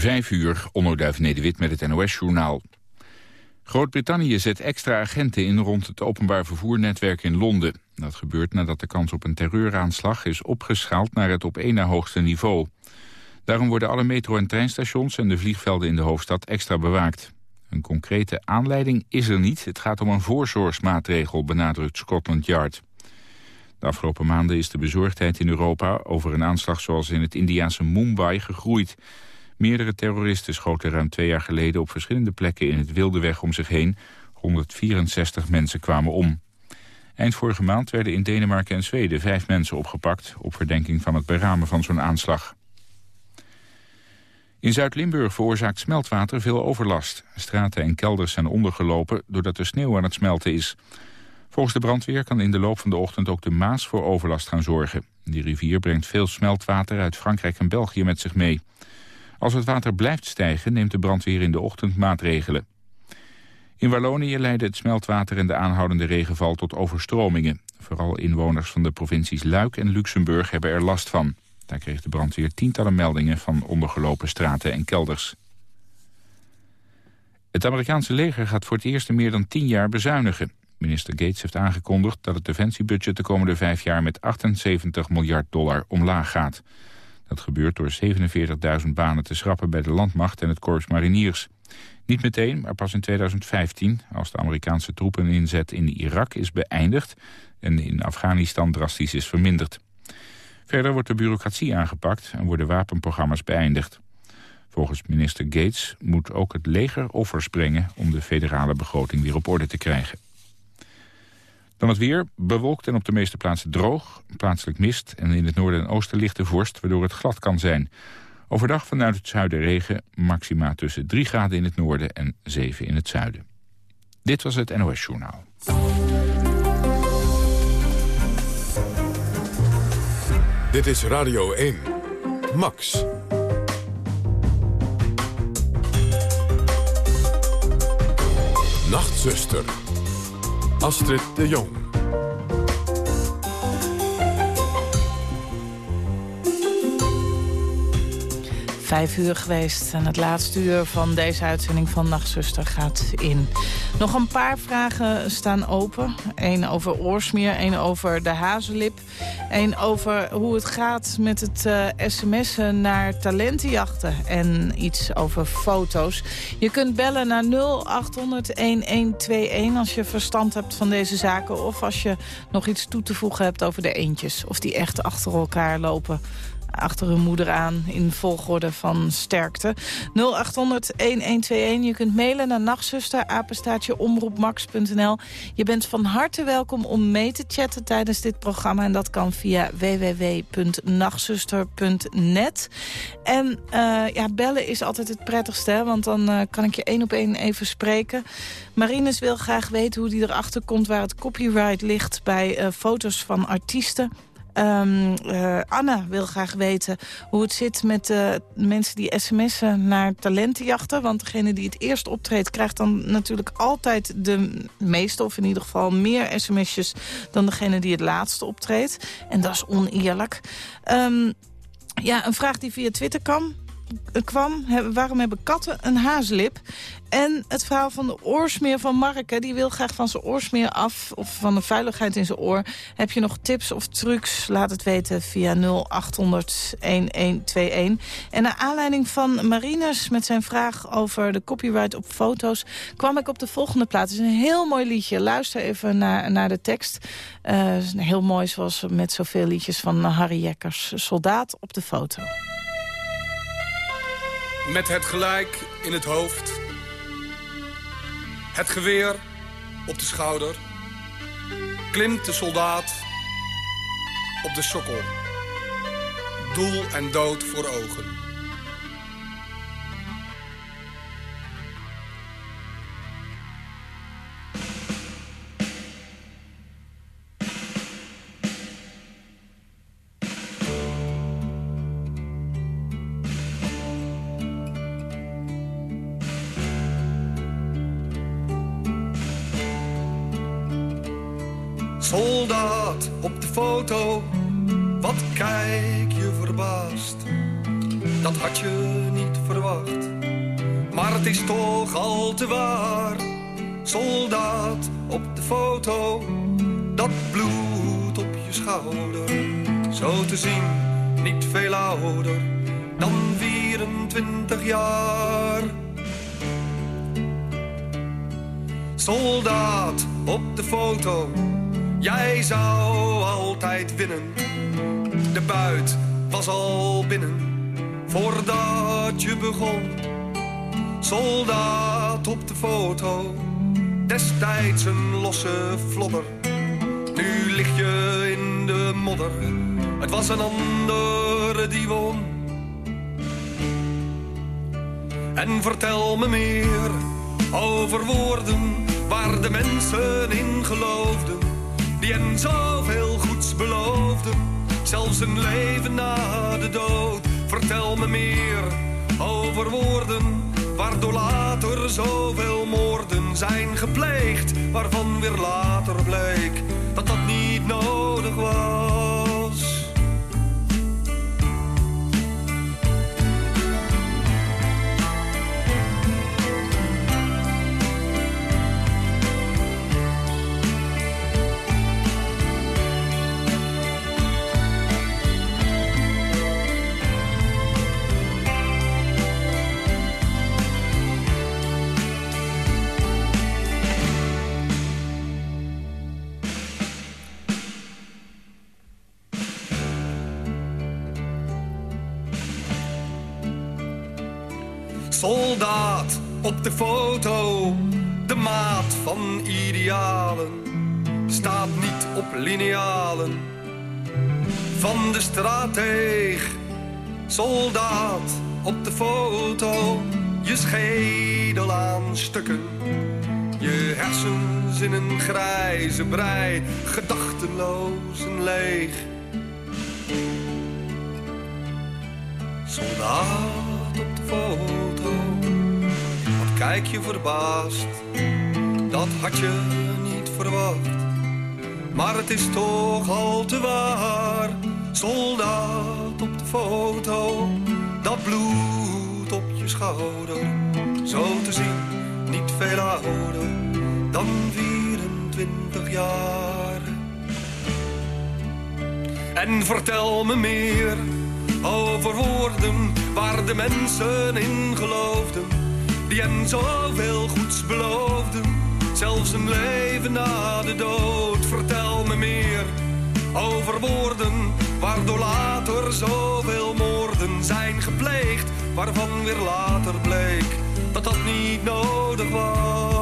Vijf uur, Onnoduif Nederwit met het NOS-journaal. Groot-Brittannië zet extra agenten in rond het openbaar vervoernetwerk in Londen. Dat gebeurt nadat de kans op een terreuraanslag is opgeschaald naar het op één na hoogste niveau. Daarom worden alle metro- en treinstations en de vliegvelden in de hoofdstad extra bewaakt. Een concrete aanleiding is er niet. Het gaat om een voorzorgsmaatregel, benadrukt Scotland Yard. De afgelopen maanden is de bezorgdheid in Europa over een aanslag zoals in het Indiaanse Mumbai gegroeid. Meerdere terroristen schoten ruim twee jaar geleden op verschillende plekken in het wilde weg om zich heen. 164 mensen kwamen om. Eind vorige maand werden in Denemarken en Zweden vijf mensen opgepakt... op verdenking van het beramen van zo'n aanslag. In Zuid-Limburg veroorzaakt smeltwater veel overlast. Straten en kelders zijn ondergelopen doordat er sneeuw aan het smelten is. Volgens de brandweer kan in de loop van de ochtend ook de Maas voor overlast gaan zorgen. Die rivier brengt veel smeltwater uit Frankrijk en België met zich mee. Als het water blijft stijgen neemt de brandweer in de ochtend maatregelen. In Wallonië leidde het smeltwater en de aanhoudende regenval tot overstromingen. Vooral inwoners van de provincies Luik en Luxemburg hebben er last van. Daar kreeg de brandweer tientallen meldingen van ondergelopen straten en kelders. Het Amerikaanse leger gaat voor het eerst in meer dan tien jaar bezuinigen. Minister Gates heeft aangekondigd dat het defensiebudget de komende vijf jaar met 78 miljard dollar omlaag gaat. Dat gebeurt door 47.000 banen te schrappen bij de landmacht en het korps mariniers. Niet meteen, maar pas in 2015, als de Amerikaanse troepeninzet in Irak is beëindigd en in Afghanistan drastisch is verminderd. Verder wordt de bureaucratie aangepakt en worden wapenprogramma's beëindigd. Volgens minister Gates moet ook het leger offers brengen om de federale begroting weer op orde te krijgen. Dan het weer, bewolkt en op de meeste plaatsen droog. Plaatselijk mist en in het noorden en oosten lichte vorst... waardoor het glad kan zijn. Overdag vanuit het zuiden regen, maxima tussen 3 graden in het noorden en 7 in het zuiden. Dit was het NOS Journaal. Dit is Radio 1. Max. Nachtzuster. Astrid de Jong. Vijf uur geweest en het laatste uur van deze uitzending van Nachtzuster gaat in. Nog een paar vragen staan open. Eén over oorsmeer, één over de hazenlip. één over hoe het gaat met het uh, sms'en naar talentenjachten. En iets over foto's. Je kunt bellen naar 0800-1121 als je verstand hebt van deze zaken. Of als je nog iets toe te voegen hebt over de eentjes. Of die echt achter elkaar lopen achter hun moeder aan in volgorde van sterkte. 0800-1121. Je kunt mailen naar nachtzuster. Je bent van harte welkom om mee te chatten tijdens dit programma. En dat kan via www.nachtzuster.net. En uh, ja, bellen is altijd het prettigste, want dan uh, kan ik je één op één even spreken. Marines wil graag weten hoe die erachter komt waar het copyright ligt bij uh, foto's van artiesten. Um, Anna wil graag weten hoe het zit met uh, mensen die sms'en naar talentenjachten. Want degene die het eerst optreedt krijgt dan natuurlijk altijd de meeste... of in ieder geval meer sms'jes dan degene die het laatste optreedt. En dat is oneerlijk. Um, ja, een vraag die via Twitter kwam kwam, waarom hebben katten een haaslip? En het verhaal van de oorsmeer van Marke. Die wil graag van zijn oorsmeer af. Of van de veiligheid in zijn oor. Heb je nog tips of trucs? Laat het weten via 0800 1121. En naar aanleiding van Marinus met zijn vraag over de copyright op foto's... kwam ik op de volgende plaats. Het is een heel mooi liedje. Luister even naar, naar de tekst. Uh, heel mooi zoals met zoveel liedjes van Harry Jekkers. Soldaat op de foto. Met het gelijk in het hoofd. Het geweer op de schouder. Klimt de soldaat op de sokkel. Doel en dood voor ogen. Soldaat op de foto, wat kijk je verbaasd. Dat had je niet verwacht, het is toch al te waar. Soldaat op de foto, dat bloed op je schouder. Zo te zien, niet veel ouder dan 24 jaar. Soldaat op de foto, jij zou altijd winnen. De buit was al binnen, voordat je begon. Soldaat op de foto, destijds een losse flodder. Nu lig je in de modder, het was een andere die won. En vertel me meer over woorden waar de mensen in geloofden. Die hen zoveel goeds beloofden, zelfs een leven na de dood. Vertel me meer over woorden waardoor later zoveel moorden zijn gepleegd. Waarvan weer later bleek dat dat niet nodig was. De foto, de maat van idealen, staat niet op linealen. Van de strateeg, soldaat op de foto, je schedel aan stukken. Je hersens in een grijze brei, gedachteloos en leeg. Soldaat op de foto, kijk je verbaasd? Dat had je niet verwacht. Maar het is toch al te waar. Soldaat op de foto, dat bloed op je schouder. Zo te zien, niet veel ouder dan 24 jaar. En vertel me meer over woorden waar de mensen in geloofden. Die hen zoveel goeds beloofden, zelfs een leven na de dood. Vertel me meer over woorden waardoor later zoveel moorden zijn gepleegd. Waarvan weer later bleek dat dat niet nodig was.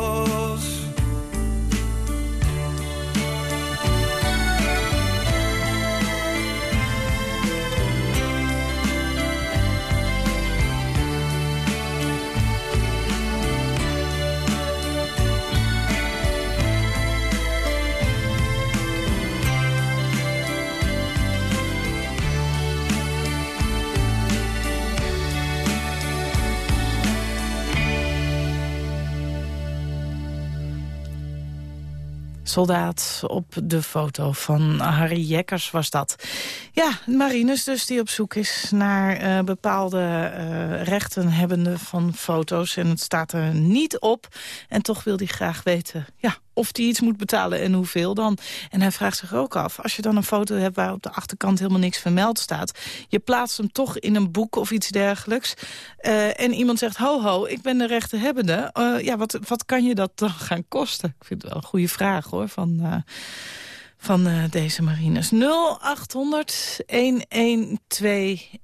Soldaat op de foto van Harry Jekkers was dat. Ja, Marinus dus die op zoek is naar eh, bepaalde uh, rechtenhebbenden van foto's. En het staat er niet op. En toch wil hij graag weten ja, of hij iets moet betalen en hoeveel dan. En hij vraagt zich ook af, als je dan een foto hebt... waar op de achterkant helemaal niks vermeld staat... je plaatst hem toch in een boek of iets dergelijks... Uh, en iemand zegt, ho ho, ik ben de rechtenhebbende. Ja, wat, wat kan je dat dan gaan kosten? Ik vind het wel een goede vraag, hoor, van... Van uh, deze marines. 0800 1121.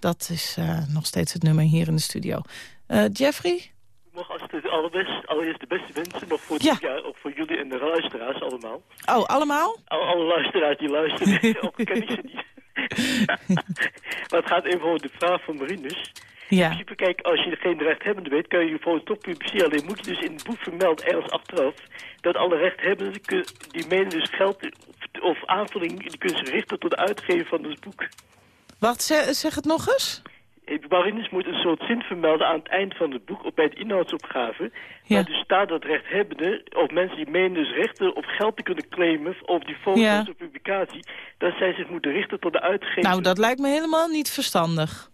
Dat is uh, nog steeds het nummer hier in de studio. Uh, Jeffrey? Ik mag als het allerbest, allereerst de beste wensen nog voor dit jaar. Ook voor jullie en de luisteraars allemaal. Oh, allemaal? Alle, alle luisteraars die luisteren. ook ken ik ze niet. maar het gaat even over de vraag van Marinus. Ja. In principe, kijk, als je geen rechthebbende weet, kan je je foto toch publiceren. Alleen moet je dus in het boek vermelden, ergens achteraf, dat alle rechthebbenden, die menen dus geld of aanvulling, die kunnen zich richten tot de uitgever van het boek. Wacht, zeg, het nog eens? Marinus moet een soort zin vermelden aan het eind van het boek, of bij het inhoudsopgave. Ja. Waar dus staat dat rechthebbenden, of mensen die menen dus rechten op geld te kunnen claimen, of die foto's Ja. of publicatie, dat zij zich moeten richten tot de uitgever. Nou, dat lijkt me helemaal niet verstandig.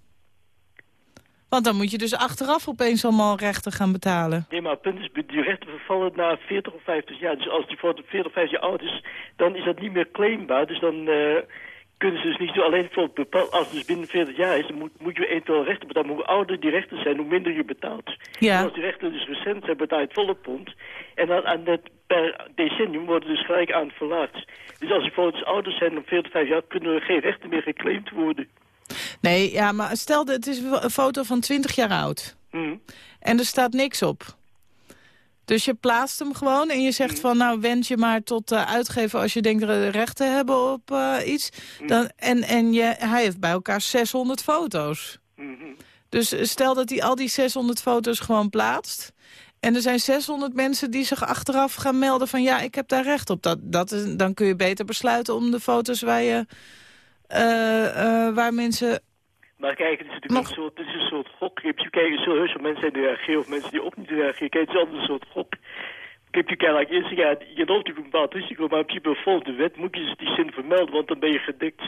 Want dan moet je dus achteraf opeens allemaal rechten gaan betalen. Nee, maar het punt is, die rechten vervallen na 40 of 50 jaar. Dus als die voor 40 of 50 jaar oud is, dan is dat niet meer claimbaar. Dus dan uh, kunnen ze dus niet zo alleen voor bepaald... Als het dus binnen 40 jaar is, dan moet, moet je eventueel rechten betalen. Maar hoe ouder die rechten zijn, hoe minder je betaalt. Ja. En als die rechten dus recent zijn, betaal je het volle pond. En dan aan het per decennium worden dus gelijk aan verlaagd. Dus als die foto's ouder zijn dan 40, 50 jaar, kunnen er geen rechten meer geclaimd worden. Nee, ja, maar stel dat het is een foto van 20 jaar oud. Hmm. En er staat niks op. Dus je plaatst hem gewoon en je zegt Mhm. van... nou, wend je maar tot uh, uitgeven als je denkt dat er rechten hebben op uh, iets. Mhm. Dan, en en je, hij heeft bij elkaar 600 foto's. Mm Dus stel dat hij al die 600 foto's gewoon plaatst... En er zijn 600 mensen die zich achteraf gaan melden van... ja, ik heb daar recht op. Dat, dat is, dan kun je beter besluiten om de foto's waar, je, uh, waar mensen maar kijk, het is natuurlijk een soort, het is een soort gok. Je hebt kijken, zo heus wel mensen zijn die reageren of mensen die ook niet reageren. Kijk, het is altijd een soort gok. Je kijk, eerst ja, je loopt natuurlijk een bepaald risico, maar in principe volgens de wet moet je dus die zin vermelden, want dan ben je gedekt.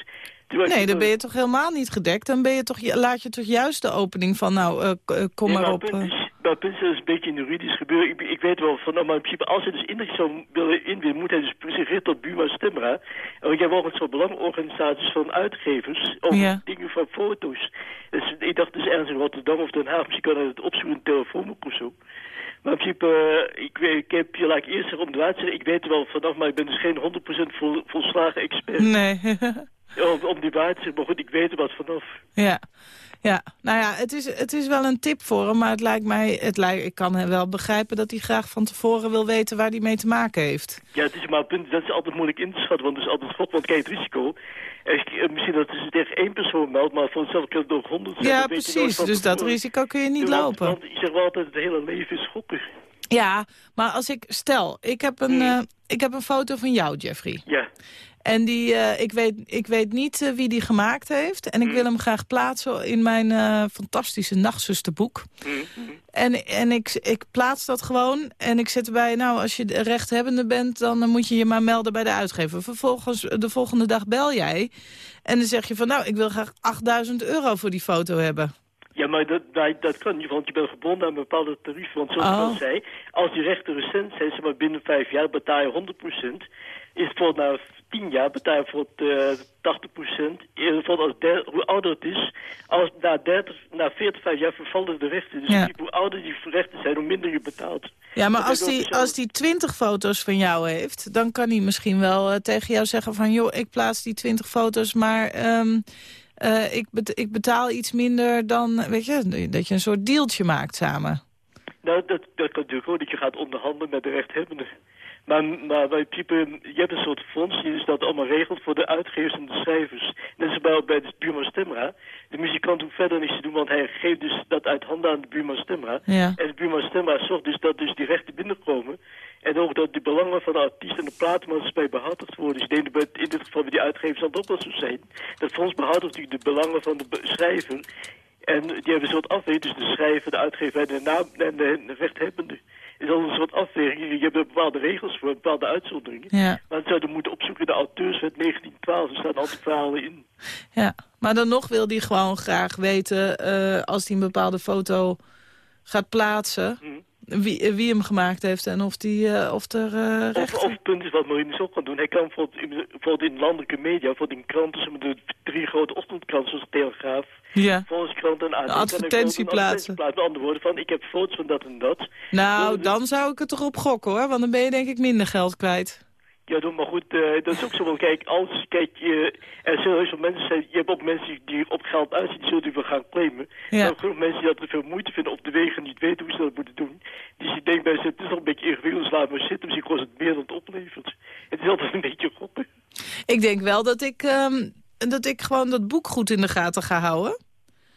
Nee, dan ben je toch helemaal niet gedekt. Dan ben je toch, laat je toch juist de opening van, nou, uh, kom nee, maar, op. Punt is, dat is een beetje een juridisch gebeuren. Ik, ik weet wel van, nou, maar in principe, als hij dus inricht zou willen inwinnen, moet hij dus zich richten tot Buma Stemra. Want jij ook zo'n belangenorganisaties van uitgevers over Ja. dingen van foto's. Dus ik dacht dus ergens in Rotterdam of Den Haag, misschien kan hij het opzoeken, een telefoonboek of zo. Maar in principe, uh, ik, weet, ik heb je, laat ik eerst zeggen, om de uitzending, ik weet er wel vanaf, maar ik ben dus geen 100% vol, volslagen expert. Nee. om, om die waarheid te zeggen, maar goed, ik weet er wat vanaf. Ja. Ja, nou ja, het is, het is wel een tip voor hem, maar het lijkt mij, het lijkt, ik kan wel begrijpen dat hij graag van tevoren wil weten waar hij mee te maken heeft. Ja, het is maar het punt, dat is altijd moeilijk in te schatten, want het is altijd god, want kijk, het risico, echt, misschien dat het tegen één persoon meldt, maar voor hetzelfde kan het nog honderd zijn. Ja, precies, dus dat risico kun je niet want- lopen. Want ik zeg wel altijd, het hele leven is gokken. Ja, maar als ik, stel, ik heb een, Hmm. eh, ik heb een foto van jou, Jeffrey. Ja, En die, eh, ik, weet, ik weet niet eh, wie die gemaakt heeft. En ik Hmm. wil hem graag plaatsen in mijn eh, fantastische nachtzusterboek. Mhm. En, en ik, ik plaats dat gewoon. En ik zet erbij, nou, als je de rechthebbende bent... dan moet je je maar melden bij de uitgever. Vervolgens, de volgende dag bel jij. En dan zeg je van, nou, ik wil graag 8000 euro voor die foto hebben. Ja, maar dat, dat, dat kan niet, want je bent gebonden aan een bepaalde tarief. Want zoals ik Oh. al zei, als die rechten recent zijn, zeg maar binnen vijf jaar, betaal je 100%. Is voor na tien jaar betaal je voor het, eh 80%. Eh, Voor als der- hoe ouder het is, als na, 30, na 40, 5 jaar vervallen de rechten. Dus Ja. hoe ouder die rechten zijn, hoe minder je betaalt. Ja, maar Dat als die, als die 20 foto's van jou heeft... dan kan hij misschien wel eh, tegen jou zeggen van... joh, ik plaats die 20 foto's, maar... ehm, eh, ik, bet- ik betaal iets minder dan, weet je, dat je een soort dealtje maakt samen. Nou, dat, dat kan natuurlijk ook, dat je gaat onderhandelen met de rechthebbende. Maar, maar bij principe, je hebt een soort fonds die dus dat allemaal regelt voor de uitgevers en de schrijvers. Net zoals bij, bij de buurman Stemra. De muzikant hoeft verder niets te doen, want hij geeft dus dat uit handen aan de buurman Stemra. Ja. En de buurman Stemra zorgt dus dat dus die rechten binnenkomen. En ook dat de belangen van de artiest en de platenmaatschappij behartigd worden. Dus ik denk dat in dit geval bij die uitgevers het ook wel zo zijn. Dat fonds behartigt natuurlijk de belangen van de schrijver. En die hebben een soort afweging, dus de schrijver, de uitgever en de, naam, en de rechthebbende. Al afweging. Je hebt er bepaalde regels voor, bepaalde uitzonderingen. Ja, Maar dan zouden moeten opzoeken de auteurswet 1912. Er staan altijd verhalen in. ja. Maar dan nog wil hij gewoon graag weten, eh, als hij een bepaalde foto gaat plaatsen... Mhm. Wie, wie hem gemaakt heeft en of, die, eh, of er Of, recht... of het punt is wat Marinus ook kan doen. Hij kan bijvoorbeeld in, bijvoorbeeld in landelijke media, bijvoorbeeld in kranten, de drie grote ochtendkranten zoals de Telegraaf, Ja. Volkskrant en AD. Een advertentie plaatsen. Met andere woorden van, ik heb foto's van dat en dat. Nou, Dus- dan zou ik het erop gokken hoor, want dan ben je denk ik minder geld kwijt. Ja, doe maar goed, eh, dat is ook zo. Want kijk, als, kijk, je, er zullen heel veel mensen zijn, je hebt ook mensen die op geld uitzien, die zullen die wel gaan claimen. Ja. Maar genoeg mensen die dat te veel moeite vinden op de wegen niet weten hoe ze dat moeten doen. Dus je denkt bij ze, het is een beetje ingewikkeld, dus laat maar zitten, misschien kost het meer dan het oplevert. Het is altijd een beetje gokken. Ik denk wel dat ik, ehm, dat ik gewoon dat boek goed in de gaten ga houden.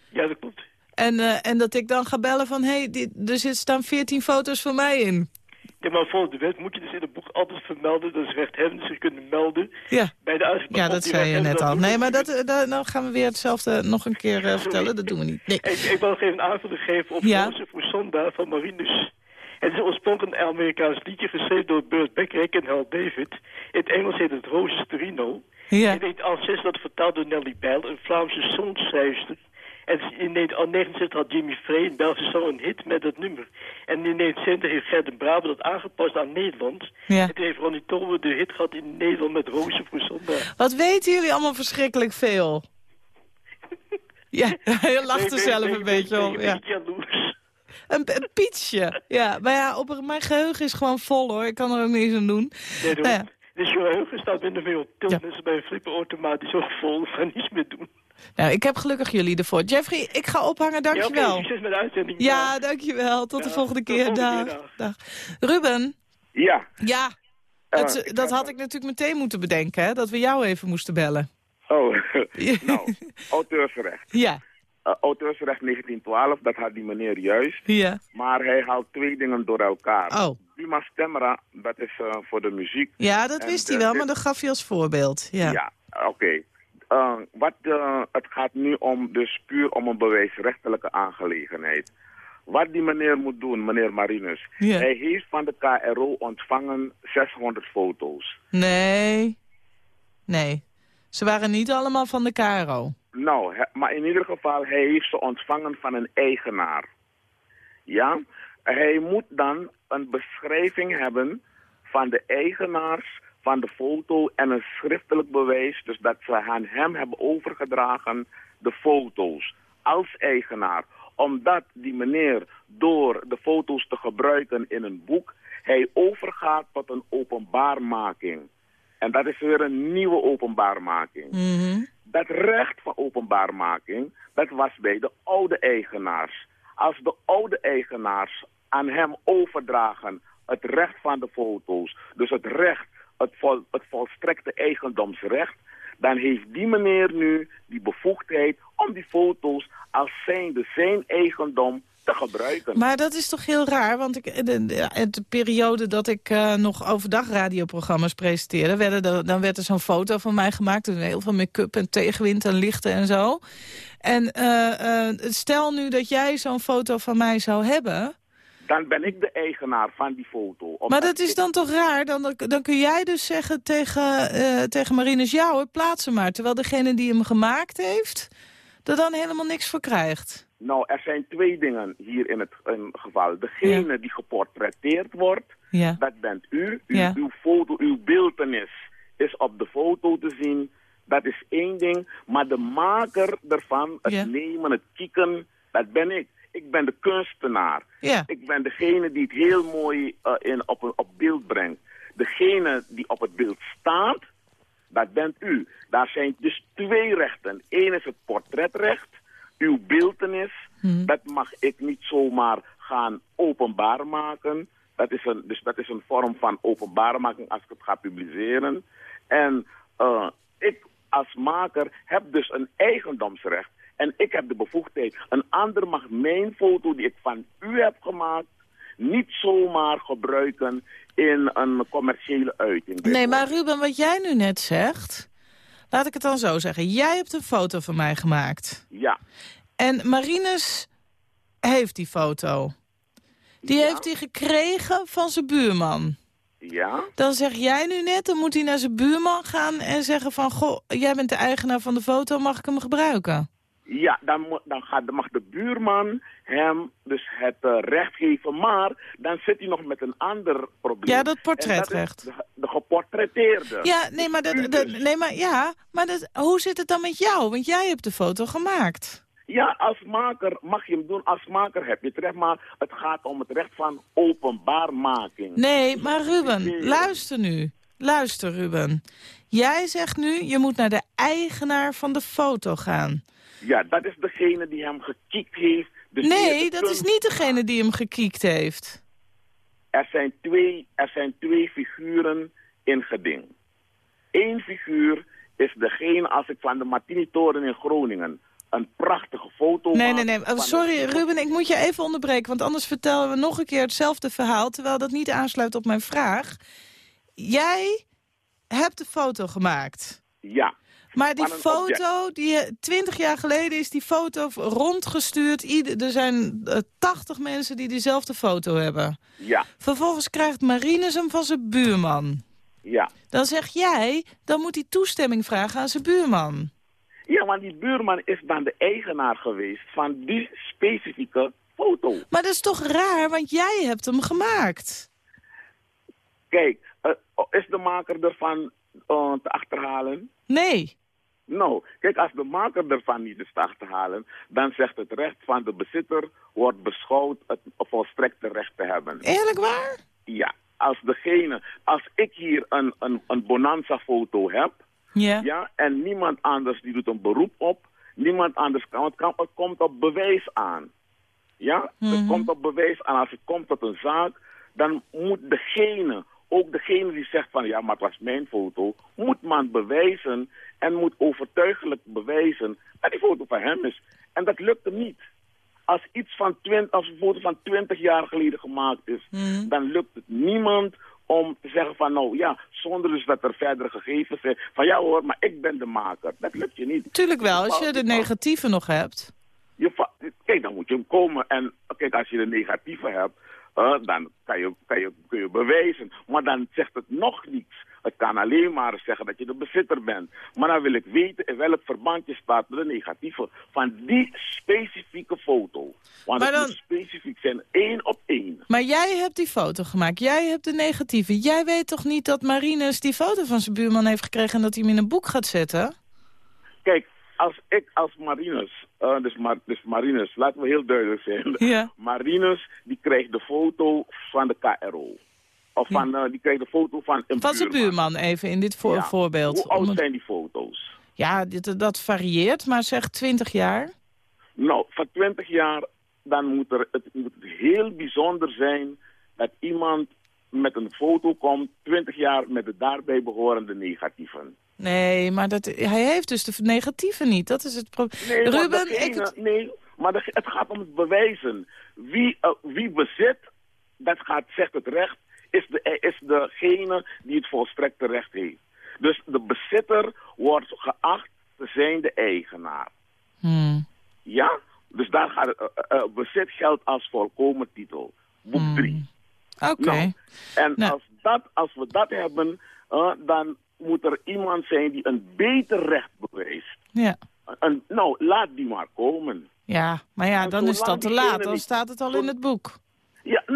Ja, dat klopt. En, eh, en dat ik dan ga bellen van, hé, hey, er zit- staan 14 foto's van mij in. Ja, maar volgens de wet moet je dus in het boek altijd vermelden dat ze rechthebbenden zich kunnen melden Ja, bij de uitgever. ja dat zei je net al. Nee, maar dat, eh, dan gaan we weer hetzelfde nog een keer eh, vertellen. Dat doen we niet. Nee. Ik, ik wil nog even een aanvulling geven op Ja. Jozef van Marinus. Het is oorspronkelijk een Amerikaans liedje geschreven door Burt Bacharach en Hal David. In het Engels heet het Roses Torino. Ja. In het Alsace dat vertaald door Nelly Bijl, een Vlaamse songschrijfster. En in 1969 had Jimmy Frey, een Belgische zanger, een hit met dat nummer. En in 1970 heeft Gert de Braber dat aangepast aan Nederland. Ja. En toen heeft Ronnie Tolwe de hit gehad in Nederland met Roosje voor Zondag. Wat weten jullie allemaal verschrikkelijk veel? Ja, je lacht er Ik zelf ik een beetje ik om. ben Ja. jaloers. Een, een pietsje. Ja, maar ja, op, mijn geheugen is gewoon vol hoor. Ik kan er ook niks aan doen. Nee, Nou ja. Dus je geheugen staat minder veel op tilt. Ja. Dus bij een automatisch ook vol. Ga niets meer doen. Nou, ik heb gelukkig jullie ervoor. Jeffrey, ik ga ophangen, Ja, dankjewel. succes met de uitzending. Ja, dankjewel. Tot de Ja, volgende tot de keer. volgende Dag. keer, Dag. Ruben, Ja, ja. Het, dat had ik natuurlijk meteen moeten bedenken, hè? Dat we jou even moesten bellen. oh, nou, auteursrecht. Ja, Uh, auteursrecht 1912, dat had die meneer juist. ja. Maar hij haalt twee dingen door elkaar. Oh. Stemra, dat is uh, voor de muziek. Ja, dat En wist hij wel, dit- maar dat gaf hij als voorbeeld. Ja. Ja, oké. Uh, wat, het gaat nu om, dus puur om een bewijsrechtelijke aangelegenheid. Wat die meneer moet doen, meneer Marinus. Ja. Hij heeft van de KRO ontvangen 600 foto's. Nee. Nee. Ze waren niet allemaal van de KRO. Nou, maar in ieder geval, hij heeft ze ontvangen van een eigenaar. Ja? Hij moet dan een beschrijving hebben van de eigenaars van de foto en een schriftelijk bewijs, dus dat ze aan hem hebben overgedragen de foto's als eigenaar. Omdat die meneer door de foto's te gebruiken in een boek, hij overgaat tot een openbaarmaking. En dat is weer een nieuwe openbaarmaking. Mhm. Dat recht van openbaarmaking, dat was bij de oude eigenaars. Als de oude eigenaars aan hem overdragen het recht van de foto's, dus het recht, het, vol, het volstrekte eigendomsrecht, dan heeft die meneer nu die bevoegdheid om die foto's als zijnde zijn eigendom te gebruiken. Maar dat is toch heel raar, want ik, de, de, de periode dat ik uh, nog overdag radioprogramma's presenteerde... Werden er, dan werd er zo'n foto van mij gemaakt, met heel veel make-up en tegenwind en lichten en zo. En uh, uh, stel nu dat jij zo'n foto van mij zou hebben... Dan ben ik de eigenaar van die foto. Maar dat is dan toch raar? Dan, dan kun jij dus zeggen tegen, tegen Marinus Jouwer, plaats hem maar. Terwijl degene die hem gemaakt heeft, er dan helemaal niks voor krijgt. Nou, er zijn twee dingen hier in het in geval. Degene ja. die geportretteerd wordt, ja. dat bent u. u ja. Uw foto, uw beeldenis is op de foto te zien. Dat is één ding. Maar de maker ervan, het nemen, het kieken, dat ben ik. Ik ben de kunstenaar. Ik ben degene die het heel mooi uh, in, op, op beeld brengt. Degene die op het beeld staat, dat bent u. Daar zijn dus twee rechten. Eén is het portretrecht. Uw beeldenis, hmm. dat mag ik niet zomaar gaan openbaar maken. Dat is een, dus dat is een vorm van openbaarmaking als ik het ga publiceren. En uh, ik als maker heb dus een eigendomsrecht. En ik heb de bevoegdheid. Een ander mag mijn foto die ik van u heb gemaakt... niet zomaar gebruiken in een commerciële uiting. Nee, maar Ruben, wat jij nu net zegt... Laat ik het dan zo zeggen. Jij hebt een foto van mij gemaakt. Ja. En Marinus heeft die foto. Die ja. heeft hij gekregen van zijn buurman. Ja. Dan zeg jij nu net, dan moet hij naar zijn buurman gaan en zeggen van... Goh, jij bent de eigenaar van de foto, mag ik hem gebruiken? Ja, dan, dan, gaat, dan mag de buurman hem dus het uh, recht geven. Maar dan zit hij nog met een ander probleem. Ja, dat portretrecht. Dat de, de, Ja, nee, maar, dat, dat, nee, maar, ja, maar dat, hoe zit het dan met jou? Want jij hebt de foto gemaakt. Ja, als maker mag je hem doen. Als maker heb je het recht, maar het gaat om het recht van openbaarmaking. Nee, maar Ruben, luister nu. Luister, Ruben. Jij zegt nu, je moet naar de eigenaar van de foto gaan. Ja, dat is degene die hem gekiekt heeft. Dus nee, dat is niet degene die hem gekiekt heeft. Er zijn twee, er zijn twee figuren in geding. Eén figuur is degene, als ik van de Martini-toren in Groningen een prachtige foto Nee, nee, nee. Oh, sorry, Ruben, ik moet je even onderbreken, want anders vertellen we nog een keer hetzelfde verhaal, terwijl dat niet aansluit op mijn vraag. Jij hebt de foto gemaakt. Ja. Maar die foto, die, twintig jaar geleden is die foto rondgestuurd. Ieder, er zijn uh, 80 mensen die diezelfde foto hebben. Ja. Vervolgens krijgt Marinus hem van zijn buurman. Ja. Dan zeg jij, dan moet hij toestemming vragen aan zijn buurman. Ja, want die buurman is dan de eigenaar geweest van die specifieke foto. Maar dat is toch raar, want jij hebt hem gemaakt. Kijk, uh, is de maker ervan uh, te achterhalen? Nee. Nou, kijk, als de maker ervan niet is te achterhalen, dan zegt het recht van de bezitter wordt beschouwd het volstrekte recht te hebben. Eerlijk waar? Ja, als degene, als ik hier een, een, een Bonanza-foto heb, ja. ja, en niemand anders die doet een beroep op, niemand anders kan, het, kan, het komt op bewijs aan. Ja, het Mhm. komt op bewijs aan. Als het komt tot een zaak, dan moet degene, ook degene die zegt van ja, maar het was mijn foto, moet man bewijzen en moet overtuigelijk bewijzen dat die foto van hem is. En dat lukt hem niet. Als iets van 20, als een foto van 20 jaar geleden gemaakt is, Mhm. dan lukt het niemand om te zeggen van nou ja, zonder dus dat er verdere gegevens zijn van ja hoor, maar ik ben de maker. Dat lukt je niet. Tuurlijk wel, als je de negatieve nog hebt. Je kijk, dan moet je hem komen. En kijk, als je de negatieve hebt, eh, dan kan je, kan je, kun je bewijzen. Maar dan zegt het nog niets. Het kan alleen maar zeggen dat je de bezitter bent. Maar dan wil ik weten in welk verband je staat met de negatieve van die specifieke foto. Want Maar het dan- moet specifiek zijn, één op één. Maar jij hebt die foto gemaakt, jij hebt de negatieve. Jij weet toch niet dat Marinus die foto van zijn buurman heeft gekregen... en dat hij hem in een boek gaat zetten? Kijk, als ik als Marinus, eh, dus, Mar dus Marinus, laten we heel duidelijk zijn. Ja. Marinus, die krijgt de foto van de KRO. Of van, eh, die krijgt de foto van een Van zijn buurman even in dit voor Ja. voorbeeld. Hoe oud zijn die foto's? Ja, dit, dat varieert, maar zeg 20 jaar. Nou, van 20 jaar, dan moet, er, het moet heel bijzonder zijn dat iemand met een foto komt, 20 jaar met de daarbij behorende negatieven. Nee, maar dat, hij heeft dus de negatieve niet. Dat is het probleem. Nee, maar Ruben, ik, nee, maar het gaat om het bewijzen. Wie, eh, wie bezit, dat gaat, zegt het recht, is, de, is degene die het volstrekte recht heeft. Dus de bezitter wordt geacht te zijn de eigenaar. Hmm. Ja? Dus daar gaat het, eh, eh, bezit geldt als volkomen titel. Boek 3. Oké. Nou, en Nou. als, dat, als we dat hebben, eh, dan moet er iemand zijn die een beter recht bewijst. Ja. Een, nou, laat die maar komen. ja, maar ja, En dan is dat te laat. Dan staat het al in het boek.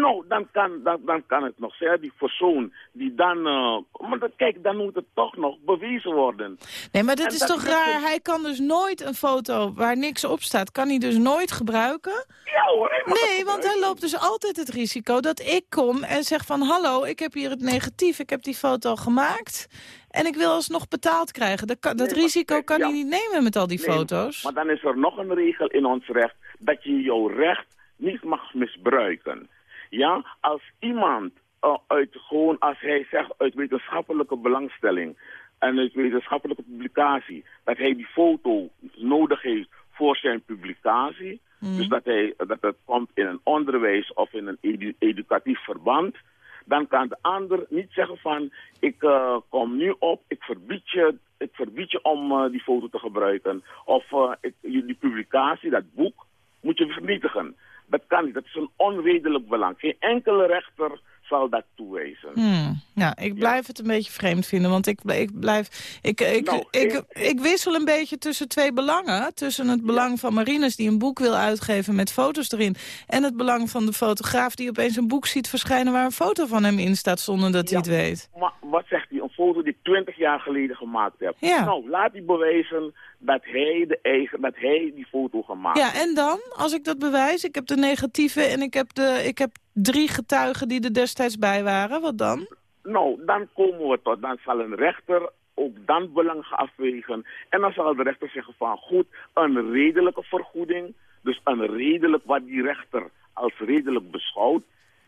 Nou, dan kan, dan, dan kan het nog zijn. Die persoon die dan... eh, maar dat, kijk, dan moet het toch nog bewezen worden. Nee, maar En is dat toch raar? het- Hij kan dus nooit een foto waar niks op staat, kan hij dus nooit gebruiken? Ja hoor. Nee, want hij loopt dus altijd het risico dat ik kom en zeg van... hallo, ik heb hier het negatief, ik heb die foto gemaakt... en ik wil alsnog betaald krijgen. Dat, kan- dat Nee, risico kan ja. hij niet nemen met al die Nee, foto's. Maar dan is er nog een regel in ons recht dat je jouw recht niet mag misbruiken. Ja, als iemand uh, uit gewoon, als hij zegt uit wetenschappelijke belangstelling en uit wetenschappelijke publicatie, dat hij die foto nodig heeft voor zijn publicatie, dus dat, hij, dat het komt in een onderwijs of in een edu- educatief verband, dan kan de ander niet zeggen van ik eh, kom nu op, ik verbied je, ik verbied je om eh, die foto te gebruiken. Of eh, ik, die publicatie, dat boek, moet je vernietigen. Dat kan niet, dat is een onredelijk belang. Geen enkele rechter zal dat toewijzen. Hmm. Ja, ik blijf het een beetje vreemd vinden, want ik, ik blijf... Ik, ik, Nou, ik, ik- ik, wissel een beetje tussen twee belangen. Tussen het belang van Marines die een boek wil uitgeven met foto's erin... en het belang van de fotograaf die opeens een boek ziet verschijnen... waar een foto van hem in staat zonder dat hij het weet. Maar wat zegt hij? Een foto die ik 20 jaar geleden gemaakt heb. Ja. Nou, laat hij bewijzen dat hij, de eigen, dat hij die foto gemaakt Ja, en dan, als ik dat bewijs, ik heb de negatieve... en ik heb, de, ik heb drie getuigen die er destijds bij waren, wat dan? Nou, dan komen we tot, dan zal een rechter ook dan belang gaan afwegen. En dan zal de rechter zeggen van goed, een redelijke vergoeding, dus een redelijk wat die rechter als redelijk beschouwt,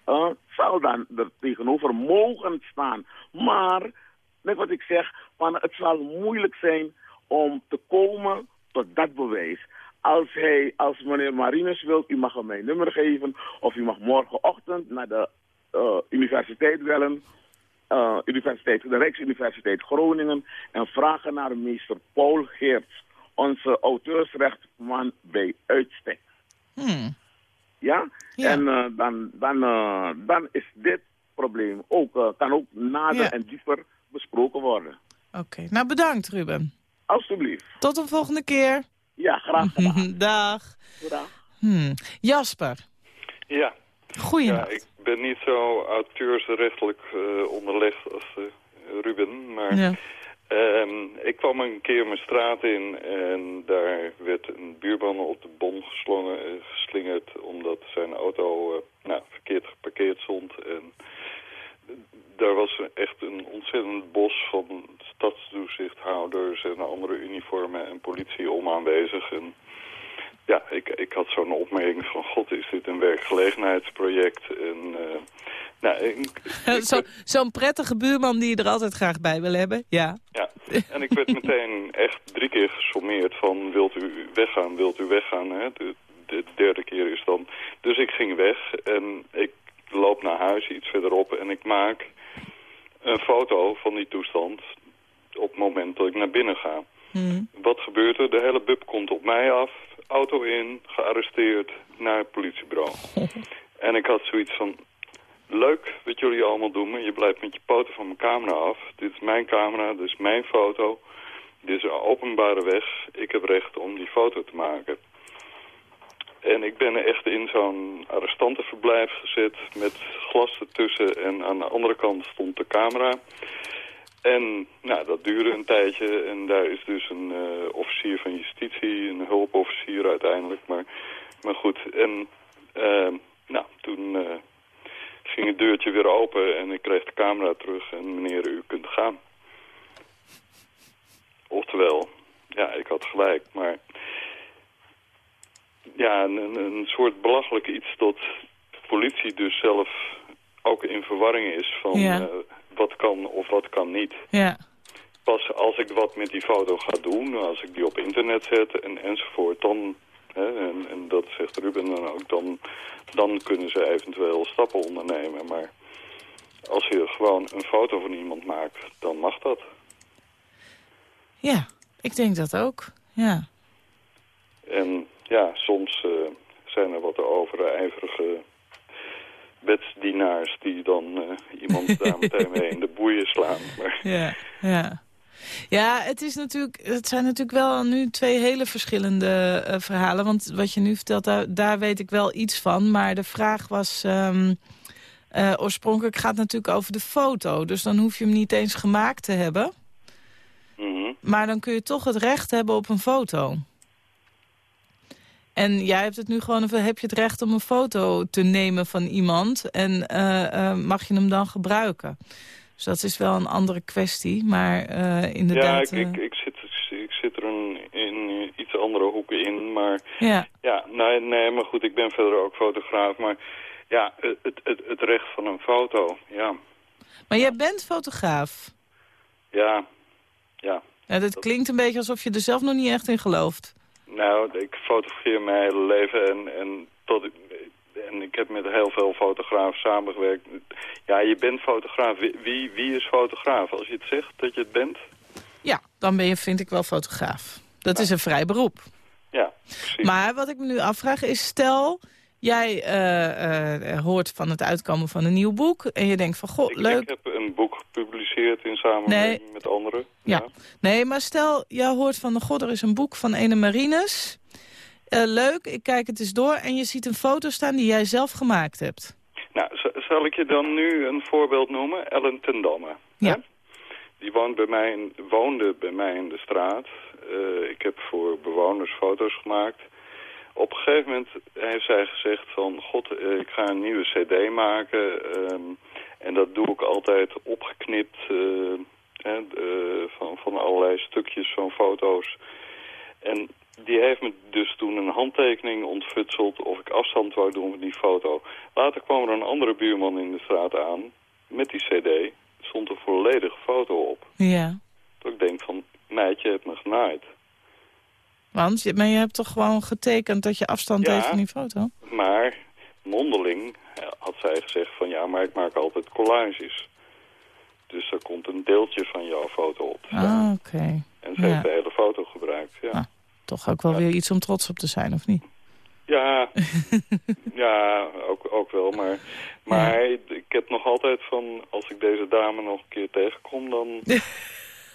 eh, zal dan er tegenover mogen staan. Maar, net wat ik zeg, van het zal moeilijk zijn om te komen tot dat bewijs. Als, hij, als meneer Marinus wil, u mag hem mijn nummer geven, of u mag morgenochtend naar de eh, universiteit bellen, eh, universiteit, de Rijksuniversiteit Groningen, en vragen naar meester Paul Geerts, onze auteursrechtman bij uitstek. Hmm. Ja? Ja. En eh, dan, dan, dan is dit probleem ook, kan ook nader Ja. en dieper besproken worden. Oké, nou bedankt Ruben. Alsjeblieft. Tot een volgende keer. Ja, graag gedaan. Dag. Dag. Hmm. Jasper, Ja, goeienacht. ja, ik ben niet zo auteursrechtelijk eh, onderlegd als eh, Ruben, maar Ja. ehm, ik kwam een keer mijn straat in en daar werd een buurman op de bon geslongen, eh, geslingerd omdat zijn auto eh, nou, verkeerd geparkeerd stond. En daar was echt een ontzettend bos van stadstoezichthouders en andere uniformen en politie om aanwezig. En ja, ik, ik had zo'n opmerking van, god, is dit een werkgelegenheidsproject? En, eh, nou, ik Zo- Zo'n prettige buurman die je er altijd graag bij wil hebben. Ja. ja, en ik werd meteen echt drie keer gesommeerd van, wilt u weggaan, wilt u weggaan? Hè? De, de derde keer is dan... Dus ik ging weg en ik loop naar huis iets verderop en ik maak een foto van die toestand op het moment dat ik naar binnen ga. Hmm. Wat gebeurt er? De hele bub komt op mij af, auto in, gearresteerd, naar het politiebureau. en ik had zoiets van, leuk wat jullie allemaal doen, maar je blijft met je poten van mijn camera af. Dit is mijn camera, dit is mijn foto. Dit is een openbare weg. Ik heb recht om die foto te maken. En ik ben echt in zo'n arrestantenverblijf gezet met glas ertussen en aan de andere kant stond de camera. En nou, dat duurde een tijdje en daar is dus een eh, officier van justitie, een hulpofficier uiteindelijk. Maar, maar goed, en eh, nou, toen eh, ging het deurtje weer open en ik kreeg de camera terug en meneer, u kunt gaan. Oftewel, ja, ik had gelijk, maar ja, een, een- soort belachelijk iets dat politie dus zelf ook in verwarring is van Ja. eh, wat kan of wat kan niet. Ja. Pas als ik wat met die foto ga doen, als ik die op internet zet en, enzovoort, dan, hè, en, en dat zegt Ruben dan ook, dan, dan kunnen ze eventueel stappen ondernemen. Maar als je gewoon een foto van iemand maakt, dan mag dat. Ja, ik denk dat ook. Ja. En ja, soms eh, zijn er wat overijverige wetsdienaars die dan eh, iemand daar meteen mee in de boeien slaan. Maar Ja, ja. Ja, het, is natuurlijk, het zijn natuurlijk wel nu twee hele verschillende eh, verhalen. Want wat je nu vertelt, daar, daar weet ik wel iets van. Maar de vraag was... ehm, eh, oorspronkelijk gaat het natuurlijk over de foto. Dus dan hoef je hem niet eens gemaakt te hebben. mhm. Maar dan kun je toch het recht hebben op een foto. En jij hebt het nu gewoon over, heb je het recht om een foto te nemen van iemand... en eh, eh, mag je hem dan gebruiken? Dus dat is wel een andere kwestie, maar ja, inderdaad... ik, ik, eh, ik, zit, ik zit er een, in iets andere hoeken in, maar ja, ja, nee, nee, maar goed, ik ben verder ook fotograaf, maar ja, het, het, het recht van een foto, ja, maar jij bent fotograaf. ja, ja. Ja, dat klinkt een beetje alsof je er zelf nog niet echt in gelooft. Nou, ik fotografeer mijn hele leven en, en, tot, ik- en ik heb met heel veel fotografen samengewerkt. Ja, je bent fotograaf. Wie, wie, is fotograaf? Als je het zegt dat je het bent? Ja, dan ben je, vind ik wel fotograaf. Dat is een vrij beroep. Ja, precies. Maar wat ik me nu afvraag is, stel... jij eh, eh, hoort van het uitkomen van een nieuw boek... en je denkt van, goh, leuk. ik heb een boek gepubliceerd in samenwerking met anderen. Ja. Nee, maar stel, jij hoort van, god, er is een boek van ene Marines. Eh, leuk, ik kijk het eens door en je ziet een foto staan die jij zelf gemaakt hebt. Nou, zal ik je dan nu een voorbeeld noemen? Ellen ten Damme. Ja. hè? Die woont bij mij in, woonde bij mij in de straat. Ik heb voor bewoners foto's gemaakt. Op een gegeven moment heeft zij gezegd van... God, eh, ik ga een nieuwe cd maken. ehm, en dat doe ik altijd opgeknipt eh, hè, eh, van, van allerlei stukjes van foto's. En die heeft me dus toen een handtekening ontfutseld of ik afstand wou doen van die foto. Later kwam er een andere buurman in de straat aan met die cd. Stond een volledige foto op. Ja. Dat ik denk van, meidje, je hebt me genaaid. Want, je, maar je hebt toch gewoon getekend dat je afstand Ja. heeft van die foto? Maar mondeling eh, had zij gezegd van ja, maar ik maak altijd collages. Dus er komt een deeltje van jouw foto op. Ah, oké. En ze ja. heeft de hele foto gebruikt, ja. Ah. Toch ook wel weer iets om trots op te zijn, of niet? Ja, ja ook, ook wel. Maar, maar ik heb nog altijd van, als ik deze dame nog een keer tegenkom, dan